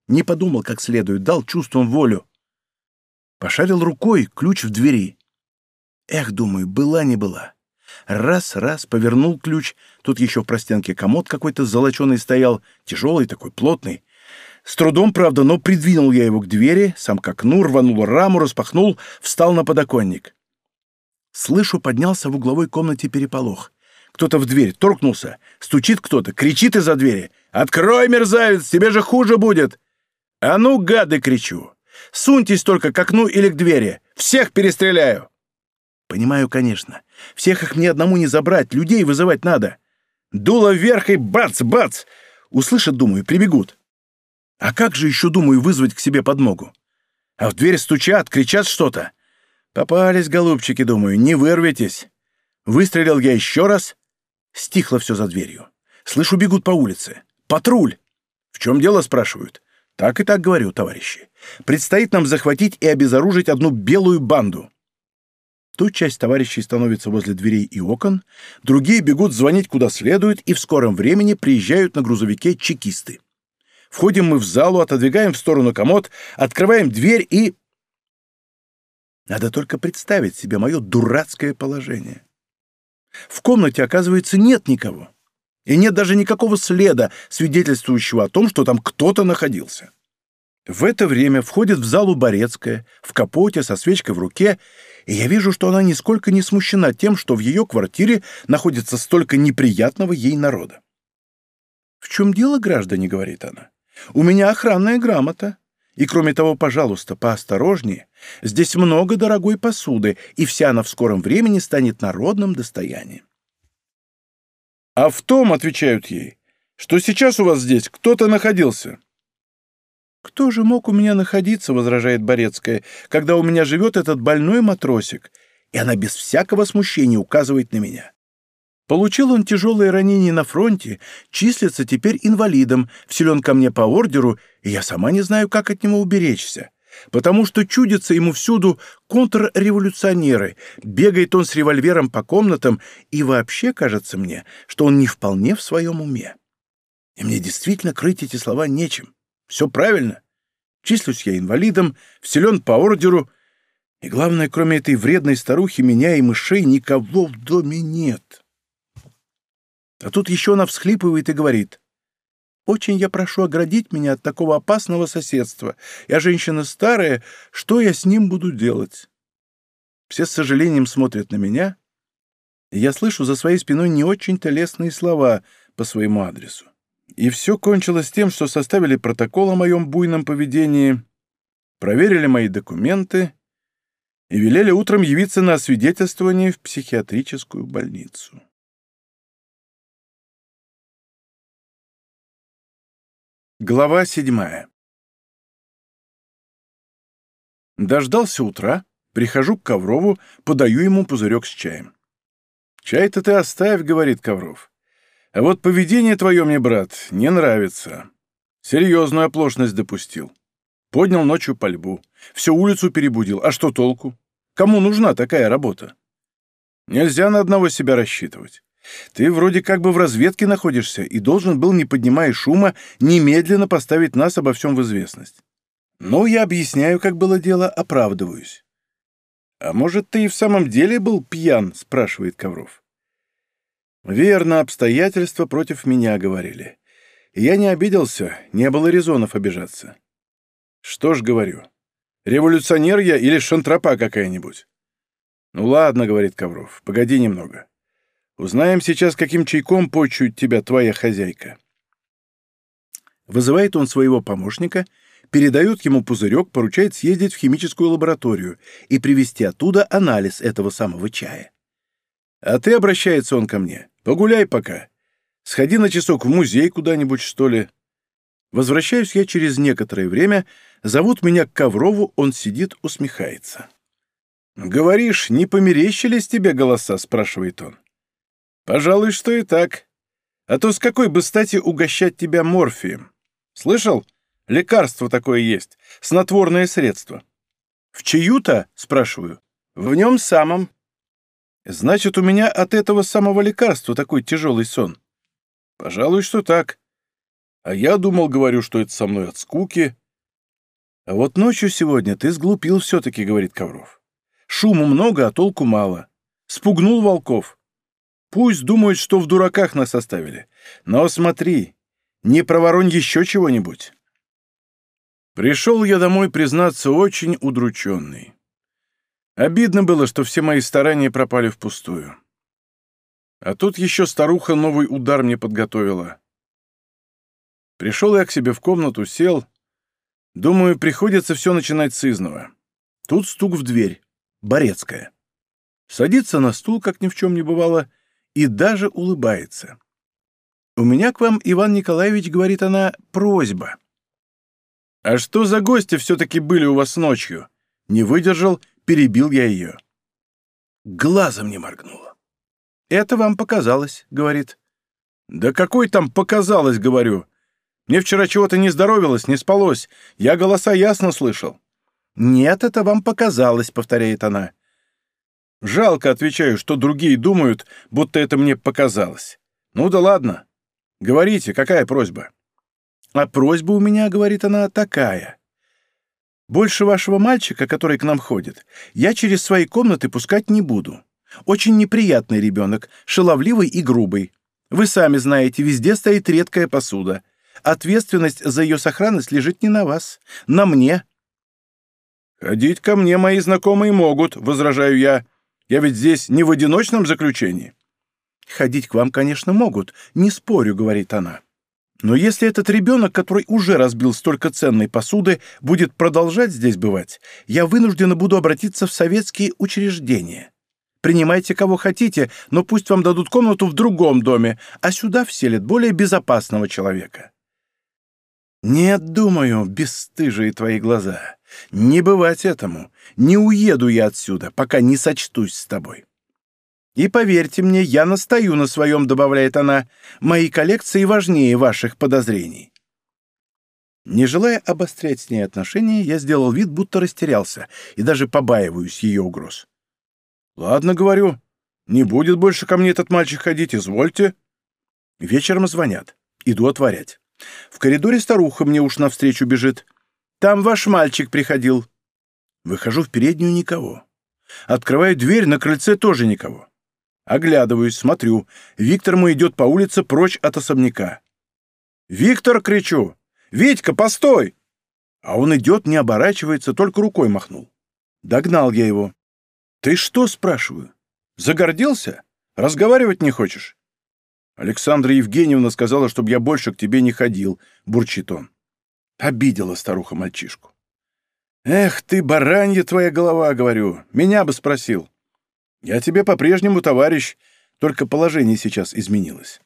Не подумал как следует, дал чувством волю. Пошарил рукой, ключ в двери. Эх, думаю, была не была. Раз-раз повернул ключ, тут еще в простенке комод какой-то золоченый стоял, тяжелый такой, плотный. С трудом, правда, но придвинул я его к двери, сам к окну, рванул раму, распахнул, встал на подоконник. Слышу, поднялся в угловой комнате переполох. Кто-то в дверь торкнулся, стучит кто-то, кричит из-за двери. «Открой, мерзавец, тебе же хуже будет!» «А ну, гады!» — кричу. «Суньтесь только к окну или к двери! Всех перестреляю!» Понимаю, конечно. Всех их мне одному не забрать, людей вызывать надо. Дуло вверх и бац-бац! Услышат, думаю, прибегут. А как же еще, думаю, вызвать к себе подмогу? А в дверь стучат, кричат что-то. Попались, голубчики, думаю, не вырветесь. Выстрелил я еще раз. Стихло все за дверью. Слышу, бегут по улице. Патруль. В чем дело, спрашивают. Так и так говорю, товарищи. Предстоит нам захватить и обезоружить одну белую банду. Тут часть товарищей становится возле дверей и окон, другие бегут звонить куда следует, и в скором времени приезжают на грузовике чекисты. Входим мы в залу, отодвигаем в сторону комод, открываем дверь и... Надо только представить себе мое дурацкое положение. В комнате, оказывается, нет никого. И нет даже никакого следа, свидетельствующего о том, что там кто-то находился. В это время входит в залу Борецкая, в капоте, со свечкой в руке, и я вижу, что она нисколько не смущена тем, что в ее квартире находится столько неприятного ей народа. «В чем дело, граждане?» — говорит она. «У меня охранная грамота. И, кроме того, пожалуйста, поосторожнее. Здесь много дорогой посуды, и вся она в скором времени станет народным достоянием». «А в том, — отвечают ей, — что сейчас у вас здесь кто-то находился». «Кто же мог у меня находиться, — возражает Борецкая, — когда у меня живет этот больной матросик?» И она без всякого смущения указывает на меня. Получил он тяжелое ранение на фронте, числится теперь инвалидом, вселен ко мне по ордеру, и я сама не знаю, как от него уберечься. Потому что чудятся ему всюду контрреволюционеры, бегает он с револьвером по комнатам, и вообще кажется мне, что он не вполне в своем уме. И мне действительно крыть эти слова нечем. Все правильно. Числюсь я инвалидом, вселен по ордеру, и, главное, кроме этой вредной старухи, меня и мышей никого в доме нет. А тут еще она всхлипывает и говорит. «Очень я прошу оградить меня от такого опасного соседства. Я женщина старая, что я с ним буду делать?» Все с сожалением смотрят на меня, и я слышу за своей спиной не очень-то лестные слова по своему адресу. И все кончилось тем, что составили протокол о моем буйном поведении, проверили мои документы и велели утром явиться на освидетельствование в психиатрическую больницу. Глава седьмая Дождался утра, прихожу к Коврову, подаю ему пузырек с чаем. «Чай-то ты оставь», — говорит Ковров. А вот поведение твое мне, брат, не нравится. Серьезную оплошность допустил. Поднял ночью пальбу. Всю улицу перебудил. А что толку? Кому нужна такая работа? Нельзя на одного себя рассчитывать. Ты вроде как бы в разведке находишься и должен был, не поднимая шума, немедленно поставить нас обо всем в известность. Ну, я объясняю, как было дело, оправдываюсь. «А может, ты и в самом деле был пьян?» — спрашивает Ковров. Верно, обстоятельства против меня говорили. я не обиделся, не было резонов обижаться. Что ж говорю, революционер я или шантропа какая-нибудь? Ну ладно, говорит Ковров, погоди немного. Узнаем сейчас, каким чайком почует тебя твоя хозяйка. Вызывает он своего помощника, передает ему пузырек, поручает съездить в химическую лабораторию и привезти оттуда анализ этого самого чая. А ты, обращается он ко мне, Погуляй пока. Сходи на часок в музей куда-нибудь, что ли. Возвращаюсь я через некоторое время, зовут меня к Коврову, он сидит, усмехается. «Говоришь, не померещились тебе голоса?» — спрашивает он. Пожалуй, что и так. А то с какой бы стати угощать тебя морфием? Слышал? Лекарство такое есть, снотворное средство. В чью-то, спрашиваю? В нем самом. Значит, у меня от этого самого лекарства такой тяжелый сон. Пожалуй, что так. А я думал, говорю, что это со мной от скуки. А вот ночью сегодня ты сглупил все-таки, говорит Ковров. Шуму много, а толку мало. Спугнул волков. Пусть думают, что в дураках нас оставили. Но смотри, не проворонь еще чего-нибудь. Пришел я домой, признаться, очень удрученный. Обидно было, что все мои старания пропали впустую. А тут еще старуха новый удар мне подготовила. Пришел я к себе в комнату, сел. Думаю, приходится все начинать с изного. Тут стук в дверь. Борецкая. Садится на стул, как ни в чем не бывало, и даже улыбается. «У меня к вам, Иван Николаевич, — говорит она, — просьба». «А что за гости все-таки были у вас ночью?» Не выдержал, перебил я ее. Глазом не моргнула. «Это вам показалось», — говорит. «Да какой там показалось, — говорю. Мне вчера чего-то не здоровилось, не спалось. Я голоса ясно слышал». «Нет, это вам показалось», — повторяет она. «Жалко, — отвечаю, — что другие думают, будто это мне показалось. Ну да ладно. Говорите, какая просьба?» «А просьба у меня, — говорит она, — такая. Больше вашего мальчика, который к нам ходит, я через свои комнаты пускать не буду. Очень неприятный ребенок, шаловливый и грубый. Вы сами знаете, везде стоит редкая посуда. Ответственность за ее сохранность лежит не на вас, на мне. «Ходить ко мне мои знакомые могут», — возражаю я. «Я ведь здесь не в одиночном заключении». «Ходить к вам, конечно, могут, не спорю», — говорит она. «Но если этот ребенок, который уже разбил столько ценной посуды, будет продолжать здесь бывать, я вынуждена буду обратиться в советские учреждения. Принимайте кого хотите, но пусть вам дадут комнату в другом доме, а сюда вселят более безопасного человека». «Нет, думаю, бесстыжие твои глаза. Не бывать этому. Не уеду я отсюда, пока не сочтусь с тобой». «И поверьте мне, я настаю на своем», — добавляет она, — «мои коллекции важнее ваших подозрений». Не желая обострять с ней отношения, я сделал вид, будто растерялся, и даже побаиваюсь ее угроз. «Ладно, — говорю, — не будет больше ко мне этот мальчик ходить, извольте». Вечером звонят. Иду отворять. В коридоре старуха мне уж навстречу бежит. «Там ваш мальчик приходил». Выхожу в переднюю — никого. Открываю дверь, на крыльце тоже никого. Оглядываюсь, смотрю. Виктор мой идет по улице прочь от особняка. «Виктор!» — кричу. «Витька, постой!» А он идет, не оборачивается, только рукой махнул. Догнал я его. «Ты что?» — спрашиваю. «Загордился? Разговаривать не хочешь?» «Александра Евгеньевна сказала, чтобы я больше к тебе не ходил», — бурчит он. Обидела старуха мальчишку. «Эх ты, баранья твоя голова!» — говорю. «Меня бы спросил». «Я тебе по-прежнему товарищ, только положение сейчас изменилось».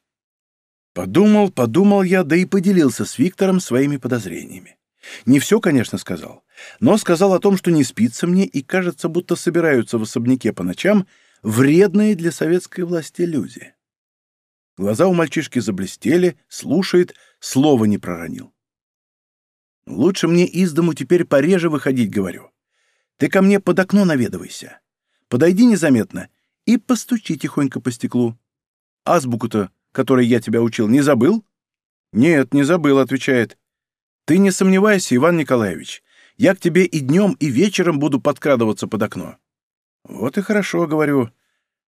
Подумал, подумал я, да и поделился с Виктором своими подозрениями. Не все, конечно, сказал, но сказал о том, что не спится мне и кажется, будто собираются в особняке по ночам вредные для советской власти люди. Глаза у мальчишки заблестели, слушает, слова не проронил. Лучше мне из дому теперь пореже выходить, говорю. Ты ко мне под окно наведывайся. Подойди незаметно и постучи тихонько по стеклу. Азбуку-то, которой я тебя учил, не забыл? Нет, не забыл, отвечает. Ты не сомневайся, Иван Николаевич. Я к тебе и днем, и вечером буду подкрадываться под окно. Вот и хорошо, говорю.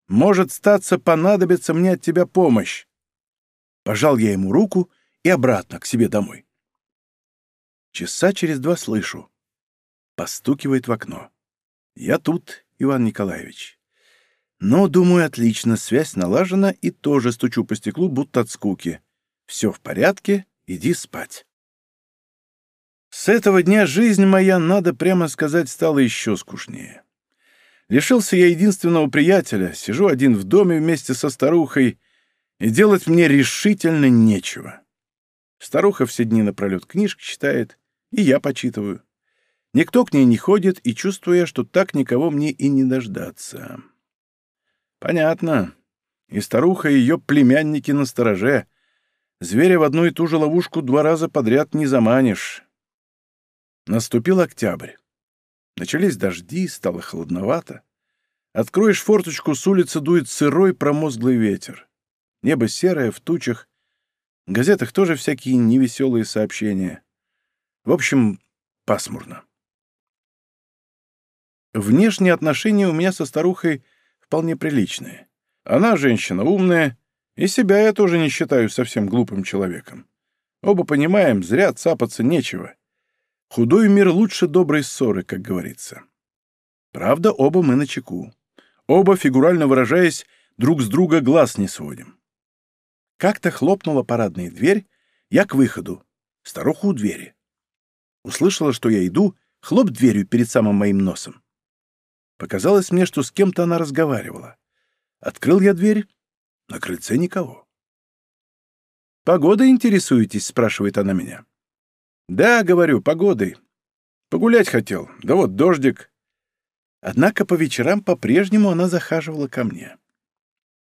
Может, статься, понадобится мне от тебя помощь. Пожал я ему руку и обратно к себе домой. Часа через два слышу. Постукивает в окно. Я тут, Иван Николаевич. Но, думаю, отлично, связь налажена и тоже стучу по стеклу, будто от скуки. Все в порядке, иди спать. С этого дня жизнь моя, надо прямо сказать, стала еще скучнее. Лишился я единственного приятеля, сижу один в доме вместе со старухой, и делать мне решительно нечего. Старуха все дни напролет книжки читает, и я почитываю. Никто к ней не ходит, и чувствуя, что так никого мне и не дождаться. Понятно. И старуха и ее племянники на стороже. Зверя в одну и ту же ловушку два раза подряд не заманишь. Наступил октябрь. Начались дожди, стало холодновато. Откроешь форточку, с улицы дует сырой промозглый ветер. Небо серое, в тучах. В газетах тоже всякие невеселые сообщения. В общем, пасмурно. Внешние отношения у меня со старухой вполне приличные. Она женщина умная, и себя я тоже не считаю совсем глупым человеком. Оба понимаем, зря цапаться нечего. Худой мир лучше доброй ссоры, как говорится. Правда, оба мы на чеку. Оба, фигурально выражаясь, друг с друга глаз не сводим. Как-то хлопнула парадная дверь, я к выходу, старуха у двери. Услышала, что я иду, хлоп дверью перед самым моим носом. Показалось мне, что с кем-то она разговаривала. Открыл я дверь, на крыльце никого. «Погодой интересуетесь?» — спрашивает она меня. «Да, — говорю, — погодой. Погулять хотел, да вот дождик». Однако по вечерам по-прежнему она захаживала ко мне.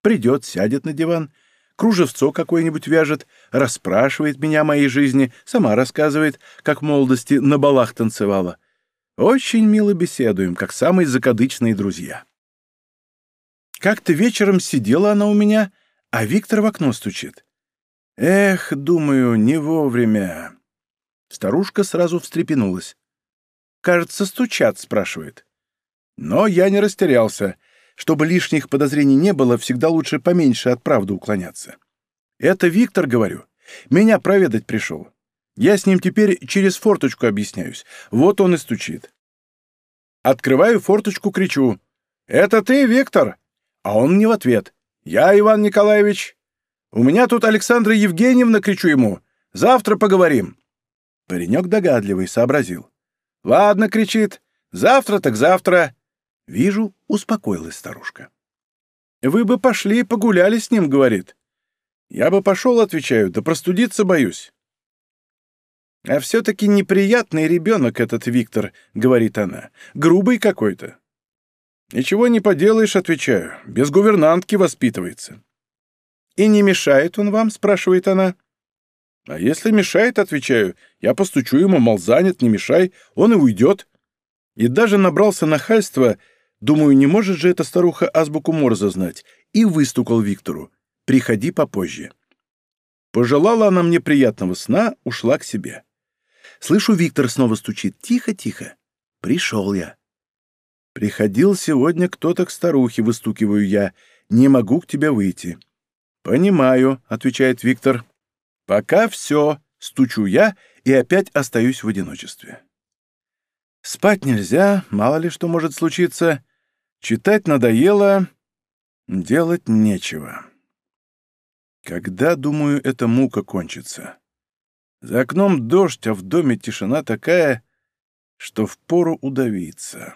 Придет, сядет на диван, кружевцо какое-нибудь вяжет, расспрашивает меня о моей жизни, сама рассказывает, как в молодости на балах танцевала. Очень мило беседуем, как самые закадычные друзья. Как-то вечером сидела она у меня, а Виктор в окно стучит. Эх, думаю, не вовремя. Старушка сразу встрепенулась. «Кажется, стучат», — спрашивает. Но я не растерялся. Чтобы лишних подозрений не было, всегда лучше поменьше от правды уклоняться. «Это Виктор, — говорю. Меня проведать пришел. Я с ним теперь через форточку объясняюсь. Вот он и стучит. Открываю форточку, кричу. «Это ты, Виктор?» А он мне в ответ. «Я, Иван Николаевич. У меня тут Александра Евгеньевна, кричу ему. Завтра поговорим». Паренек догадливый, сообразил. «Ладно», — кричит. «Завтра так завтра». Вижу, успокоилась старушка. «Вы бы пошли и погуляли с ним», — говорит. «Я бы пошел», — отвечаю, — «да простудиться боюсь». «А все-таки неприятный ребенок этот Виктор», — говорит она. «Грубый какой-то». «Ничего не поделаешь», — отвечаю. «Без гувернантки воспитывается». «И не мешает он вам?» — спрашивает она. «А если мешает, — отвечаю, — я постучу ему, мол, занят, не мешай, он и уйдет». И даже набрался нахальства, думаю, не может же эта старуха азбуку Морзе знать, и выстукал Виктору. «Приходи попозже». Пожелала она мне приятного сна, ушла к себе. Слышу, Виктор снова стучит. «Тихо-тихо». Пришел я. «Приходил сегодня кто-то к старухе», — выстукиваю я. «Не могу к тебе выйти». «Понимаю», — отвечает Виктор. «Пока все», — стучу я и опять остаюсь в одиночестве. Спать нельзя, мало ли что может случиться. Читать надоело, делать нечего. Когда, думаю, эта мука кончится? За окном дождь, а в доме тишина такая, что впору удавиться.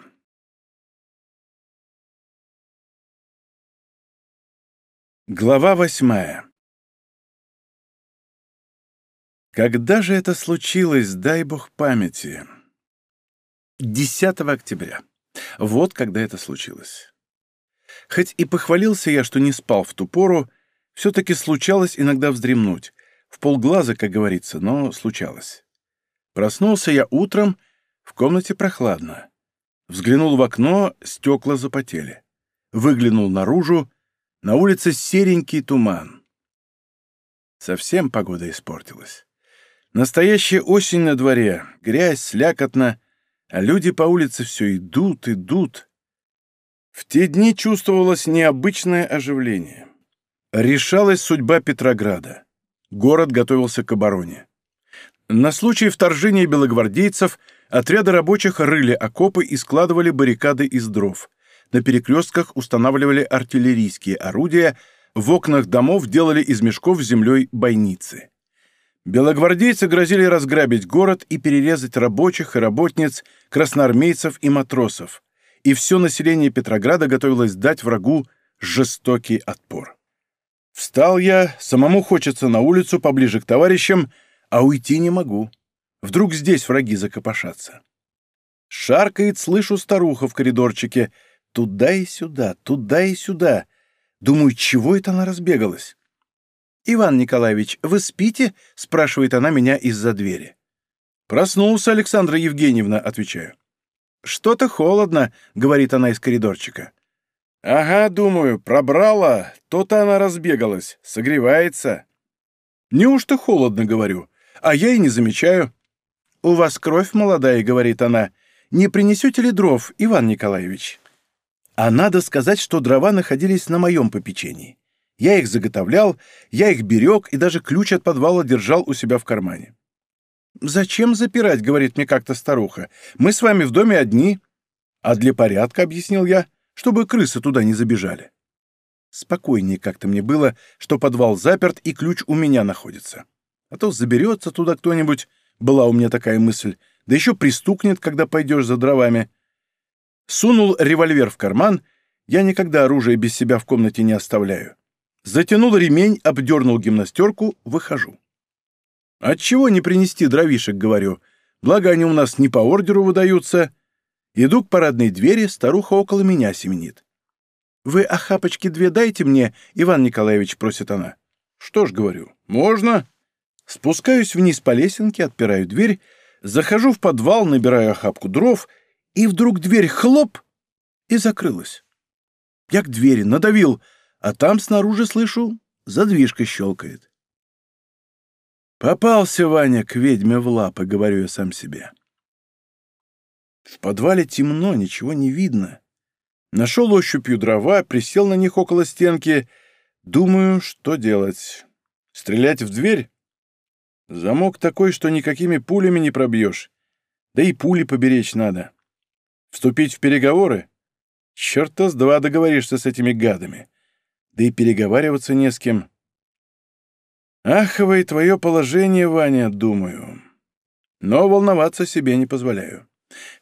Глава восьмая Когда же это случилось, дай бог памяти? 10 октября. Вот когда это случилось. Хоть и похвалился я, что не спал в ту пору, все-таки случалось иногда вздремнуть. В полглаза, как говорится, но случалось. Проснулся я утром, в комнате прохладно. Взглянул в окно, стекла запотели. Выглянул наружу, на улице серенький туман. Совсем погода испортилась. Настоящая осень на дворе, грязь, слякотно, а люди по улице все идут, идут. В те дни чувствовалось необычное оживление. Решалась судьба Петрограда. Город готовился к обороне. На случай вторжения белогвардейцев отряды рабочих рыли окопы и складывали баррикады из дров на перекрестках устанавливали артиллерийские орудия, в окнах домов делали из мешков с землей бойницы. Белогвардейцы грозили разграбить город и перерезать рабочих и работниц, красноармейцев и матросов, и все население Петрограда готовилось дать врагу жестокий отпор. Встал я, самому хочется на улицу, поближе к товарищам, а уйти не могу. Вдруг здесь враги закопошатся. Шаркает, слышу старуха в коридорчике — Туда и сюда, туда и сюда. Думаю, чего это она разбегалась? «Иван Николаевич, вы спите?» — спрашивает она меня из-за двери. «Проснулся, Александра Евгеньевна», — отвечаю. «Что-то холодно», — говорит она из коридорчика. «Ага, думаю, пробрала, то-то она разбегалась, согревается». «Неужто холодно?» — говорю. «А я и не замечаю». «У вас кровь молодая», — говорит она. «Не принесете ли дров, Иван Николаевич?» А надо сказать, что дрова находились на моем попечении. Я их заготовлял, я их берег и даже ключ от подвала держал у себя в кармане. «Зачем запирать?» — говорит мне как-то старуха. «Мы с вами в доме одни». «А для порядка», — объяснил я, — «чтобы крысы туда не забежали». Спокойнее как-то мне было, что подвал заперт и ключ у меня находится. А то заберется туда кто-нибудь, была у меня такая мысль, да еще пристукнет, когда пойдешь за дровами. Сунул револьвер в карман, я никогда оружие без себя в комнате не оставляю. Затянул ремень, обдернул гимнастерку, выхожу. Отчего не принести дровишек, говорю. Благо они у нас не по ордеру выдаются. Иду к парадной двери, старуха около меня семенит. «Вы охапочки две дайте мне, Иван Николаевич», — просит она. «Что ж, говорю, можно». Спускаюсь вниз по лесенке, отпираю дверь, захожу в подвал, набираю охапку дров, и вдруг дверь хлоп и закрылась. Я к двери надавил — а там снаружи слышу, задвижка щелкает. Попался Ваня к ведьме в лапы, говорю я сам себе. В подвале темно, ничего не видно. Нашел ощупью дрова, присел на них около стенки. Думаю, что делать? Стрелять в дверь? Замок такой, что никакими пулями не пробьешь. Да и пули поберечь надо. Вступить в переговоры? Черта с два договоришься с этими гадами да и переговариваться не с кем. Аховое твое положение, Ваня, думаю. Но волноваться себе не позволяю.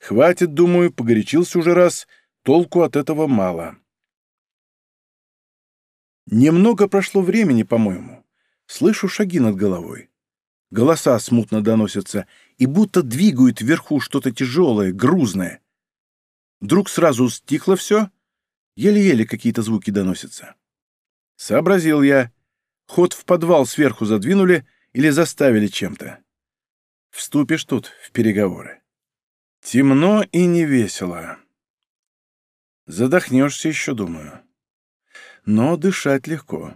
Хватит, думаю, погорячился уже раз, толку от этого мало. Немного прошло времени, по-моему. Слышу шаги над головой. Голоса смутно доносятся и будто двигают вверху что-то тяжелое, грузное. Вдруг сразу стихло все, еле-еле какие-то звуки доносятся. Сообразил я. Ход в подвал сверху задвинули или заставили чем-то. Вступишь тут в переговоры. Темно и невесело. Задохнешься еще, думаю. Но дышать легко.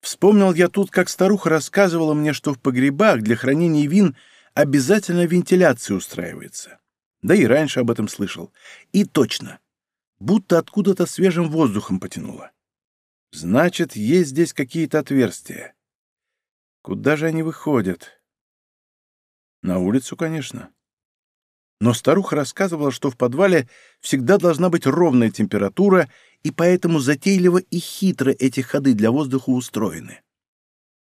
Вспомнил я тут, как старуха рассказывала мне, что в погребах для хранения вин обязательно вентиляция устраивается. Да и раньше об этом слышал. И точно. Будто откуда-то свежим воздухом потянуло. Значит, есть здесь какие-то отверстия. Куда же они выходят? На улицу, конечно. Но старуха рассказывала, что в подвале всегда должна быть ровная температура, и поэтому затейливо и хитро эти ходы для воздуха устроены.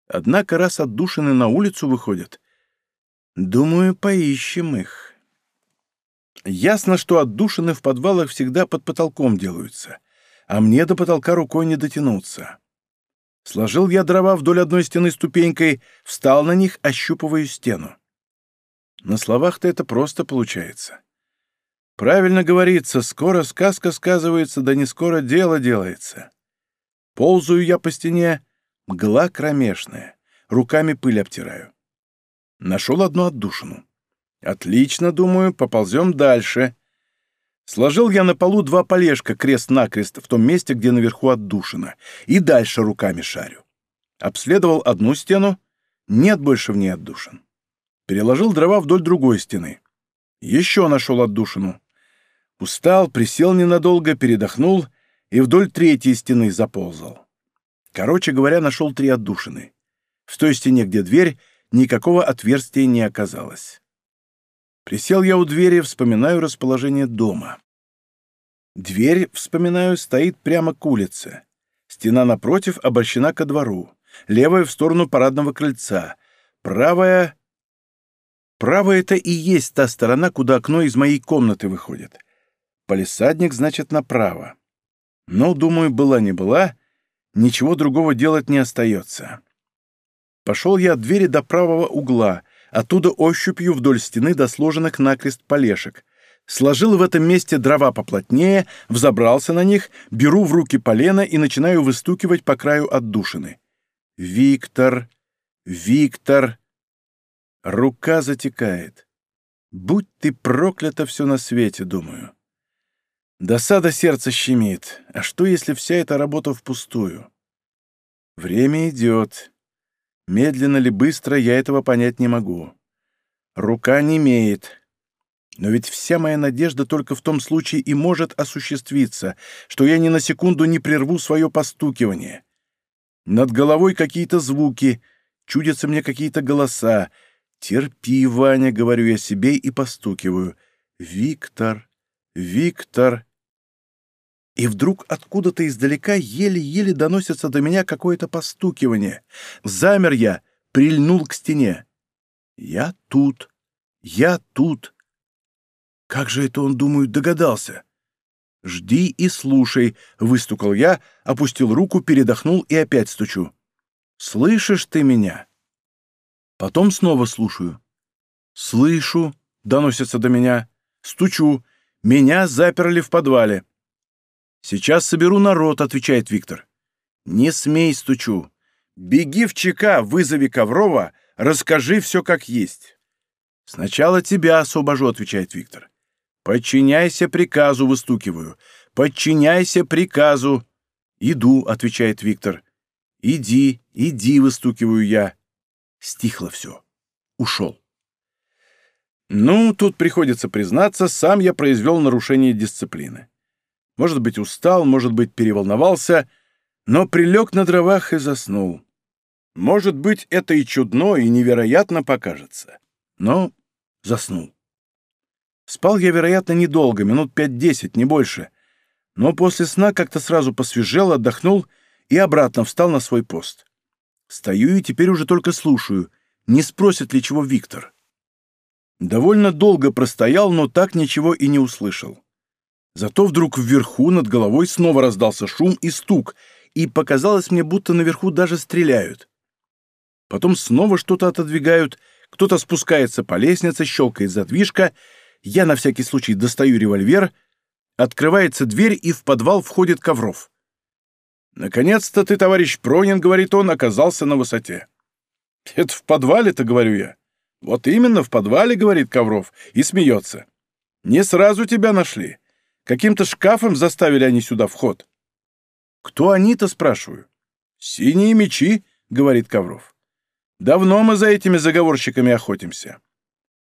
Однако раз отдушины на улицу выходят, думаю, поищем их. Ясно, что отдушины в подвалах всегда под потолком делаются — а мне до потолка рукой не дотянуться. Сложил я дрова вдоль одной стены ступенькой, встал на них, ощупывая стену. На словах-то это просто получается. Правильно говорится, скоро сказка сказывается, да не скоро дело делается. Ползаю я по стене, мгла кромешная, руками пыль обтираю. Нашел одну отдушину. Отлично, думаю, поползем дальше. Сложил я на полу два полежка крест-накрест в том месте, где наверху отдушина, и дальше руками шарю. Обследовал одну стену, нет больше в ней отдушин. Переложил дрова вдоль другой стены. Еще нашел отдушину. Устал, присел ненадолго, передохнул и вдоль третьей стены заползал. Короче говоря, нашел три отдушины. В той стене, где дверь, никакого отверстия не оказалось. Присел я у двери, вспоминаю расположение дома. Дверь, вспоминаю, стоит прямо к улице. Стена напротив обращена ко двору. Левая в сторону парадного крыльца. Правая... Правая — это и есть та сторона, куда окно из моей комнаты выходит. Полисадник, значит, направо. Но, думаю, была не была, ничего другого делать не остается. Пошел я от двери до правого угла, Оттуда ощупью вдоль стены до сложенных накрест полешек. сложил в этом месте дрова поплотнее, взобрался на них, беру в руки полено и начинаю выстукивать по краю отдушины. «Виктор! Виктор!» Рука затекает. «Будь ты проклята все на свете», — думаю. Досада сердца щемит. А что, если вся эта работа впустую? Время идет. Медленно ли быстро, я этого понять не могу. Рука не имеет. Но ведь вся моя надежда только в том случае и может осуществиться, что я ни на секунду не прерву свое постукивание. Над головой какие-то звуки, чудятся мне какие-то голоса. «Терпи, Ваня», — говорю я себе и постукиваю. «Виктор, Виктор». И вдруг откуда-то издалека еле-еле доносится до меня какое-то постукивание. Замер я, прильнул к стене. Я тут, я тут. Как же это он, думаю, догадался? «Жди и слушай», — выстукал я, опустил руку, передохнул и опять стучу. «Слышишь ты меня?» Потом снова слушаю. «Слышу», — доносится до меня. «Стучу. Меня заперли в подвале». «Сейчас соберу народ», — отвечает Виктор. «Не смей, стучу. Беги в ЧК, вызови Коврова, расскажи все как есть». «Сначала тебя освобожу», — отвечает Виктор. «Подчиняйся приказу», — выстукиваю. «Подчиняйся приказу». «Иду», — отвечает Виктор. «Иди, иди», — выстукиваю я. Стихло все. Ушел. Ну, тут приходится признаться, сам я произвел нарушение дисциплины. Может быть, устал, может быть, переволновался, но прилег на дровах и заснул. Может быть, это и чудно, и невероятно покажется. Но заснул. Спал я, вероятно, недолго, минут пять-десять, не больше. Но после сна как-то сразу посвежел, отдохнул и обратно встал на свой пост. Стою и теперь уже только слушаю, не спросит ли чего Виктор. Довольно долго простоял, но так ничего и не услышал. Зато вдруг вверху над головой снова раздался шум и стук, и показалось мне, будто наверху даже стреляют. Потом снова что-то отодвигают, кто-то спускается по лестнице, щелкает задвижка, я на всякий случай достаю револьвер, открывается дверь, и в подвал входит Ковров. «Наконец-то ты, товарищ Пронин, — говорит он, — оказался на высоте». «Это в подвале-то, — говорю я». «Вот именно, в подвале, — говорит Ковров, и смеется. Не сразу тебя нашли. Каким-то шкафом заставили они сюда вход. Кто они-то, спрашиваю? Синие мечи, говорит Ковров. Давно мы за этими заговорщиками охотимся.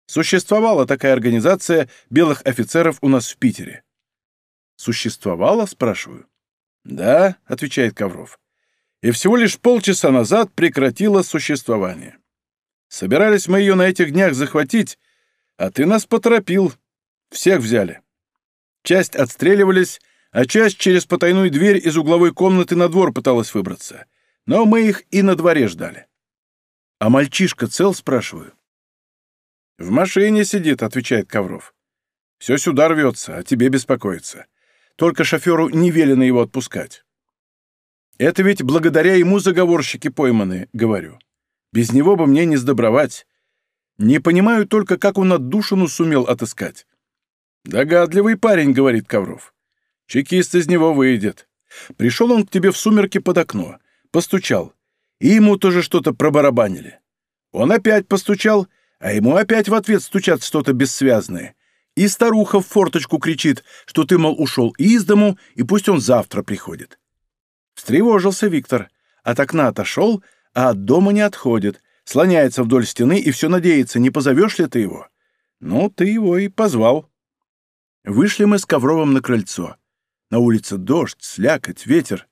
Существовала такая организация белых офицеров у нас в Питере. Существовала, спрашиваю. Да, отвечает Ковров. И всего лишь полчаса назад прекратила существование. Собирались мы ее на этих днях захватить, а ты нас поторопил. Всех взяли. Часть отстреливались, а часть через потайную дверь из угловой комнаты на двор пыталась выбраться. Но мы их и на дворе ждали. «А мальчишка цел?» — спрашиваю. «В машине сидит», — отвечает Ковров. «Все сюда рвется, а тебе беспокоится. Только шоферу не велено его отпускать». «Это ведь благодаря ему заговорщики пойманы», — говорю. «Без него бы мне не сдобровать. Не понимаю только, как он отдушину сумел отыскать. «Догадливый парень», — говорит Ковров. «Чекист из него выйдет. Пришел он к тебе в сумерки под окно, постучал, и ему тоже что-то пробарабанили. Он опять постучал, а ему опять в ответ стучат что-то бессвязное. И старуха в форточку кричит, что ты, мол, ушел из дому, и пусть он завтра приходит. Встревожился Виктор. От окна отошел, а от дома не отходит. Слоняется вдоль стены и все надеется, не позовешь ли ты его. Ну, ты его и позвал. Вышли мы с Ковровым на крыльцо. На улице дождь, слякоть, ветер.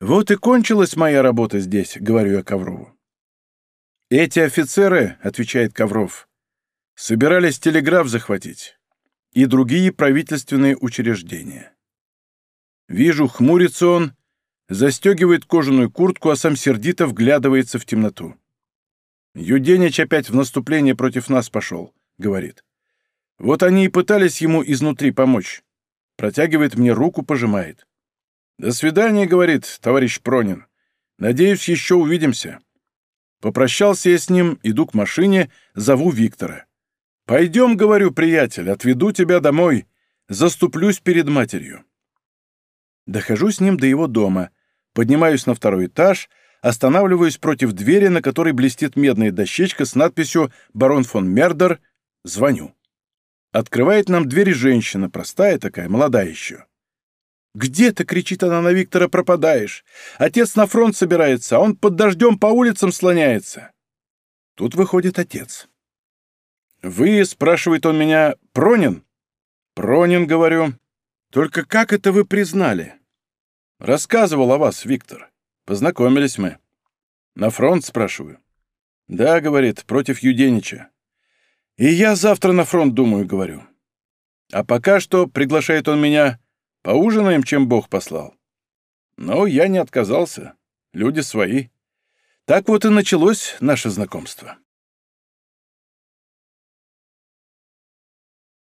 «Вот и кончилась моя работа здесь», — говорю я Коврову. «Эти офицеры», — отвечает Ковров, — «собирались телеграф захватить и другие правительственные учреждения». Вижу, хмурится он, застегивает кожаную куртку, а сам сердито вглядывается в темноту. «Юденич опять в наступление против нас пошел», — говорит. Вот они и пытались ему изнутри помочь. Протягивает мне руку, пожимает. «До свидания», — говорит товарищ Пронин. «Надеюсь, еще увидимся». Попрощался я с ним, иду к машине, зову Виктора. «Пойдем, — говорю, приятель, — отведу тебя домой, заступлюсь перед матерью». Дохожу с ним до его дома, поднимаюсь на второй этаж, останавливаюсь против двери, на которой блестит медная дощечка с надписью «Барон фон Мердер», звоню. Открывает нам дверь женщина, простая такая, молодая еще. «Где ты?» — кричит она на Виктора, пропадаешь. «Отец на фронт собирается, а он под дождем по улицам слоняется». Тут выходит отец. «Вы, — спрашивает он меня, — Пронин?» «Пронин, — говорю. Только как это вы признали?» «Рассказывал о вас, Виктор. Познакомились мы». «На фронт?» — спрашиваю. «Да, — говорит, — против Юденича. И я завтра на фронт думаю, — говорю. А пока что приглашает он меня Поужинаем, чем Бог послал. Но я не отказался. Люди свои. Так вот и началось наше знакомство.